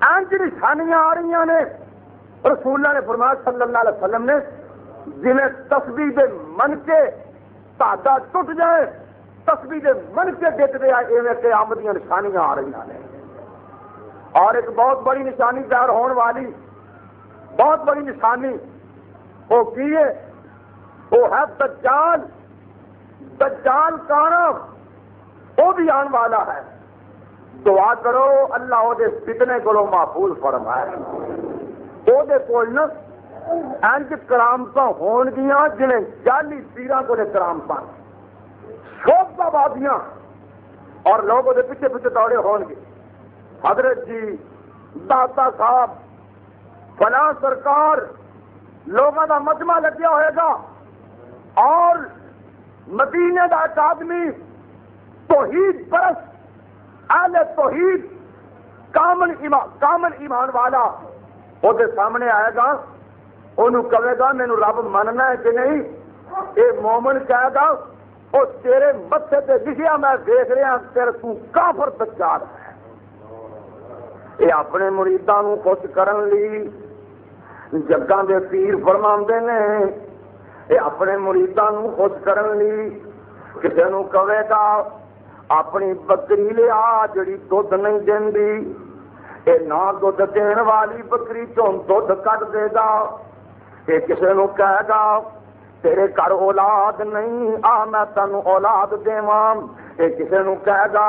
اینج نشانیاں آ رہی ہیں رسول اللہ نے فرمایا صلی اللہ علیہ وسلم نے، جنہیں تسبیح دے من کے تادا ٹوٹ جائے تسبیح دے من کے ڈٹ دیا ایویں قیامت دیا نشانیاں آ رہی ہیں اور ایک بہت بڑی نشانی تیار ہونے والی، بہت بڑی نشانی وہ کی ہے؟ وہ ہے دجال دجال کانا، وہ بھی آن والا ہے۔ دعا کرو، اللہ وہ فتنے کو محفوظ فرمائے۔ وہ انج کرامت ہون گیا جنہیں جالی پیران کو کرامت شوق آبادیاں اور لوگ وہ پیچھے پیچھے دوڑے ہون گے حضرت جی داتا صاحب، فلاں سرکار لوگوں کا مجمع لگیا ہوئے گا۔ اور مدینے کا ایک آدمی، توحید پرس اہل توحید، کامن ایمان کامن ایمان والا وہ سامنے آئے گا۔ انہوں کہے گا مینو رب مننا ہے کہ نہیں؟ یہ مومن کہے گا وہ تیرے متے سے لکھیا میں دیکھ رہا ہاں، تیرے تو کافر دجال ہے۔ یہ اپنے مریداں خوش کرن لی جگہ دے پیر فرما نے یہ اپنے مریداں خوش کرن لی کسی نو کہے گا اپنی بکری لیا جڑی دھد نہیں دینی یہ نہ دھد دین والی بکری چون دھد کٹ دے گا یہ کسی نو کہے گا تیرے گھر اولاد نہیں آ میں تین اولاد داں یہ کسی نو کہے گا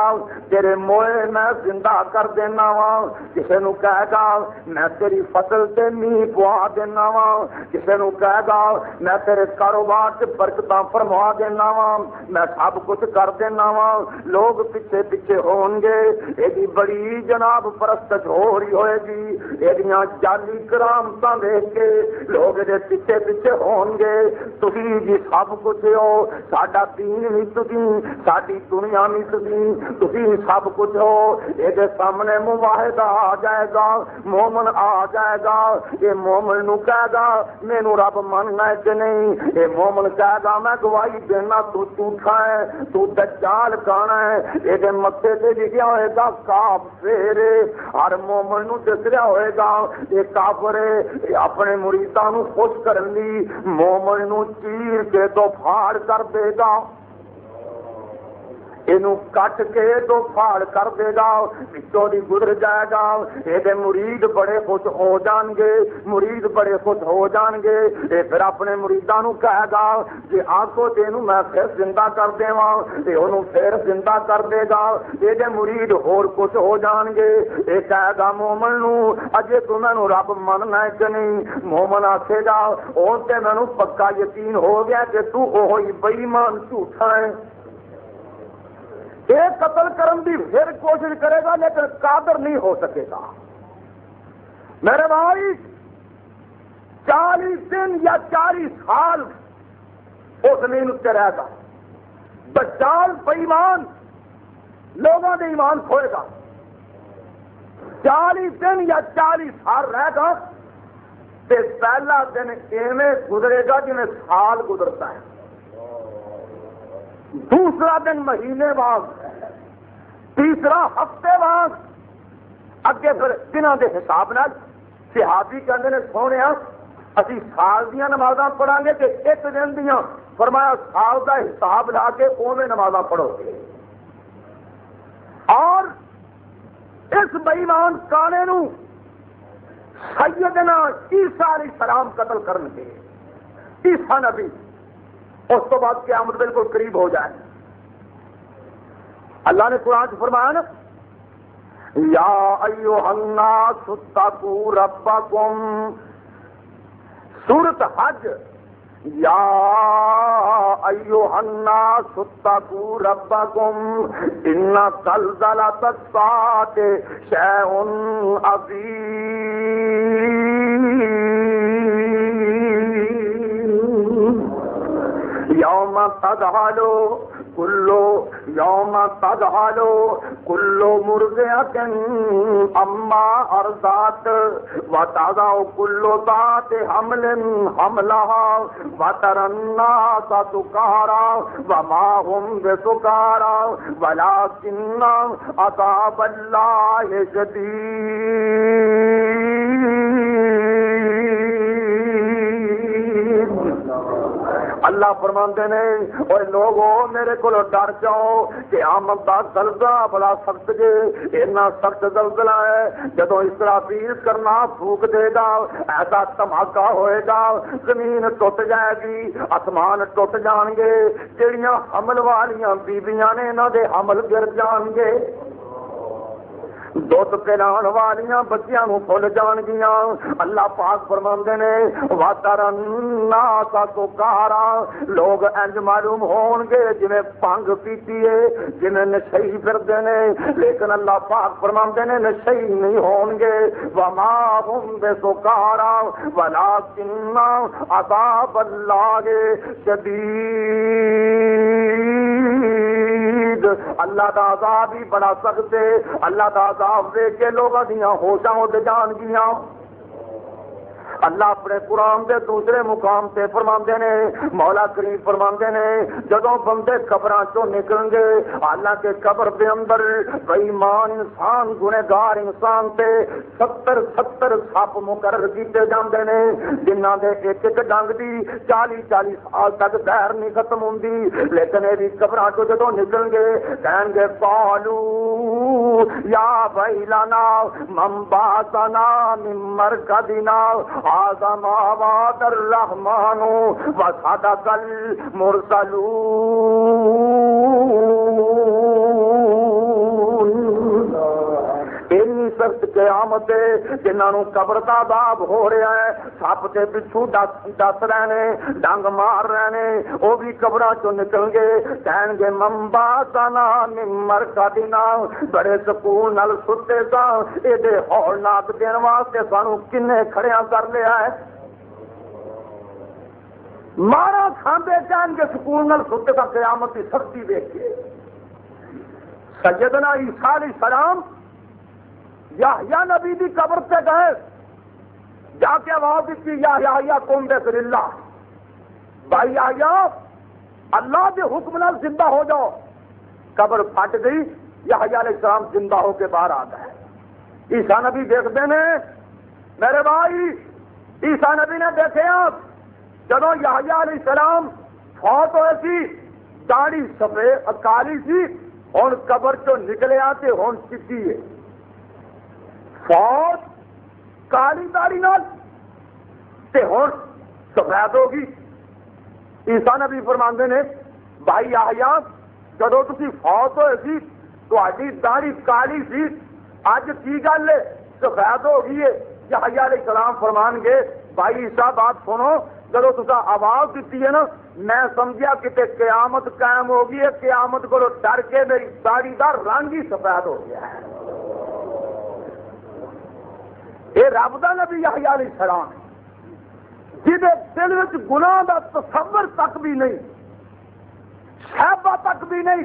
تیرے موئے میں زندہ کر دینا وا کسی نو کہے گا میں تیری فصل سے می پوا دینا وا کسی نو کہے گا میں تیرے کاروبار سے برکت فرما دینا وا میں سب کچھ کر دینا وا لوگ پیچھے پیچھے ہون گے۔ یہ بڑی جناب پرست ہو رہی ہوئے گی۔ یہ جالی کرامت دیکھ کے لوگ یہ پیچھے پیچھے ہون گے۔ تھی جی سب کچھ ہو۔ ساڈا تین بھی تھی ساری دنیا تھی سب کچھ ہو۔ یہ سامنے مواہدہ آ جائے گا، مومن آ جائے گا۔ یہ مومن نو کہے گا مینو رب مننا ہے کہ نہیں؟ یہ مومن کہے گا، میں گواہی دینا تو جھوٹا ہے، تو دجال گانا ہے۔ یہ متے سے لکھا ہوئے گا کاف فیرے ہر مومن نو دس رہا ہوئے گا یہ کافر اپنے مریداں خوش کرن مومن نو چیر کے تو پھاڑ کر دے گا۔ یہ کٹ کے تو پھاڑ کر دے گا پچھوں دی گزر جائے گا یہ مرید بڑے خوش ہو جان گے مرید بڑے خوش ہو جان گے یہ پھر اپنے مریداں کہے گا کہ آکو تین میں پھر زندہ کر دے انہوں پھر زندہ کر دے گا یہ مرید ہور کچھ ہو جان گے یہ کہے گا مومن نو اجے تو مینو رب مننا ہے کہ نہیں مومن آخے گا اور مینو پکا یقین ہو گیا کہ تو وہی بئیمان جھوٹا ہے ایک قتل کرن کی پھر کوشش کرے گا، لیکن قادر نہیں ہو سکے گا۔ میرے بھائی، چالیس دن یا چالیس سال اس زمین اتنے رہے گا۔ بچال بےمان لوگوں کے ایمان کھوئے گا۔ چالیس دن یا چالیس سال رہے گا پہلا دن ایویں گزرے گا جنہیں سال گزرتا ہے۔ دوسرا دن مہینے بعد تیسرا ہفتے بعد۔ اگے پھر دنوں کے حساب نال صحابی کہتے ہیں سونے ابھی سال دیا نماز پڑھا گے کہ ایک دن دیا فرمایا سال کا حساب لا کے اوے نماز پڑھو گے۔ اور اس بئیمان کانے نو سیدنا عیسیٰ علیہ السلام قتل کرنے عیسیٰ نبی، اس تو بعد قیامت بالکل قریب ہو جائے۔ اللہ نے قرآن فرمایا نا، یا ایو الناس اتقوا ربکم۔ سورت حج، یا ایو الناس اتقوا ربکم۔ ان زلزلۃ الساعۃ شیء عظیم۔ یوم تدہلو کلو یوم تدہلو کلو مرغیت اما ارزات و تازا کلو ذات حمل حملہا و ترنا سا سکارا و ما هم بسکارا ولیکن عذاب اللہ شدید اللہ فرما نے، اور لوگ میرے کو ڈر جاؤ کہ آمد کا زلزلہ بڑا سخت جے، اتنا سخت زلزلہ ہے جدو اس طرح پیس کرنا پھوک دے گا، ایسا دھماکہ ہوئے گا، زمین ٹوٹ جائے گی، آسمان ٹوٹ جان گے جہاں حمل والیاں بیبیاں نے انہوں دے حمل گر جان گے۔ دھد پلان والیاں بچیاں بھول جان گیا اللہ پاک فرما نے واترن ناسا تو کارا لوگ انج معلوم ہون گے جی پنگ پیتی ہے جی نشئی پھرتے نے لیکن اللہ پاک فرما نے نشئی نہیں ہون گے وما ہم بے سکارا ولا کنا عذاب اللہ شدید اللہ کا عذاب ہی بڑا سخت ہے اللہ کا عذاب دیکھ کے لوگوں دیا ہوشاں جان گیا اللہ اپنے قرآن دے دوسرے مقام سے فرما نے، مولا کریم فرما نے جدو بندے قبر چو نکل گے حالانکہ قبر دے اندر بئی مان انسان گنے گار انسان تے ستر ستر سپ مقرر کیتے جاندے نے۔ جنہ دے ایک ایک ڈنگ دی چالی چالی سال تک دیر نہیں ختم ہوں لیکن یہ بھی قبر چو جدو نکل گے کہیں گے پالو یا بھائی لانا ممبا سنا ممر کا الرحمن وصدق صدق المرسلون. اینی سخت قیامت جنہوں قبر کا باب ہو رہا ہے، سپ کے پچھو دس رہے ہیں ڈنگ مار رہے ہیں وہ بھی قبر چ نکل گے کہن گے ممبا سنا نمر کا دینا بڑے سکون نل ستے سا۔ یہ ہول ناک دن واسطے سانو کن کھڑیا کر لیا ہے۔ مارا کھانے کہن گے، سکون نل ستے سا قیامت کی سختی دیکھ کے سیدنا عیسیٰ علیہ السلام یا نبی دی قبر سے گئے۔ جا کے آواز دیتی یا یا کون بے اللہ۔ بھائی یا اللہ کے حکم نال زندہ ہو جاؤ۔ قبر پھٹ گئی یا علیہ السلام زندہ ہو کے باہر آ گئے۔ عیسا نبی دیکھتے ہیں۔ میرے بھائی عیسا نبی نے دیکھے آپ۔ جب یا علیہ السلام فوت ہوئے سی داڑی سفید کالی سی ہوں قبر چو نکلے آتے ہوں چیٹی ہے۔ فوج کالی داری نال۔ تے ہوں سفید ہوگی۔ عیسا نبی فرماندے نے، بھائی آیا جدو تھی فوت ہوئے سی تاری داڑی کالی سی۔ اج کی گل ہے؟ سفید ہو گئی ہے۔ یا علیہ السلام فرمان گے، بھائی عیسا بات سنو۔ جدو تصا آواز دیتی ہے نا، میں سمجھا کتنے قیامت قائم ہو گئی ہے۔ قیامت کو ڈر کے میری داڑی کا رنگ ہی سفید ہو گیا ہے۔ یہ رب کا نبی علیہ السلام جہد دل گنا کا تصور تک بھی نہیں، صحابہ تک بھی نہیں،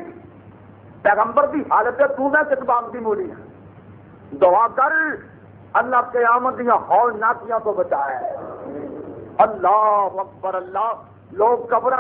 پیغمبر کی حالت ہے تو میں کتاب کی موڑی ہے۔ دعا کر اللہ قیامت دیا ہال ناکیاں تو بچایا اللہ اکبر، اللہ، لوگ قبر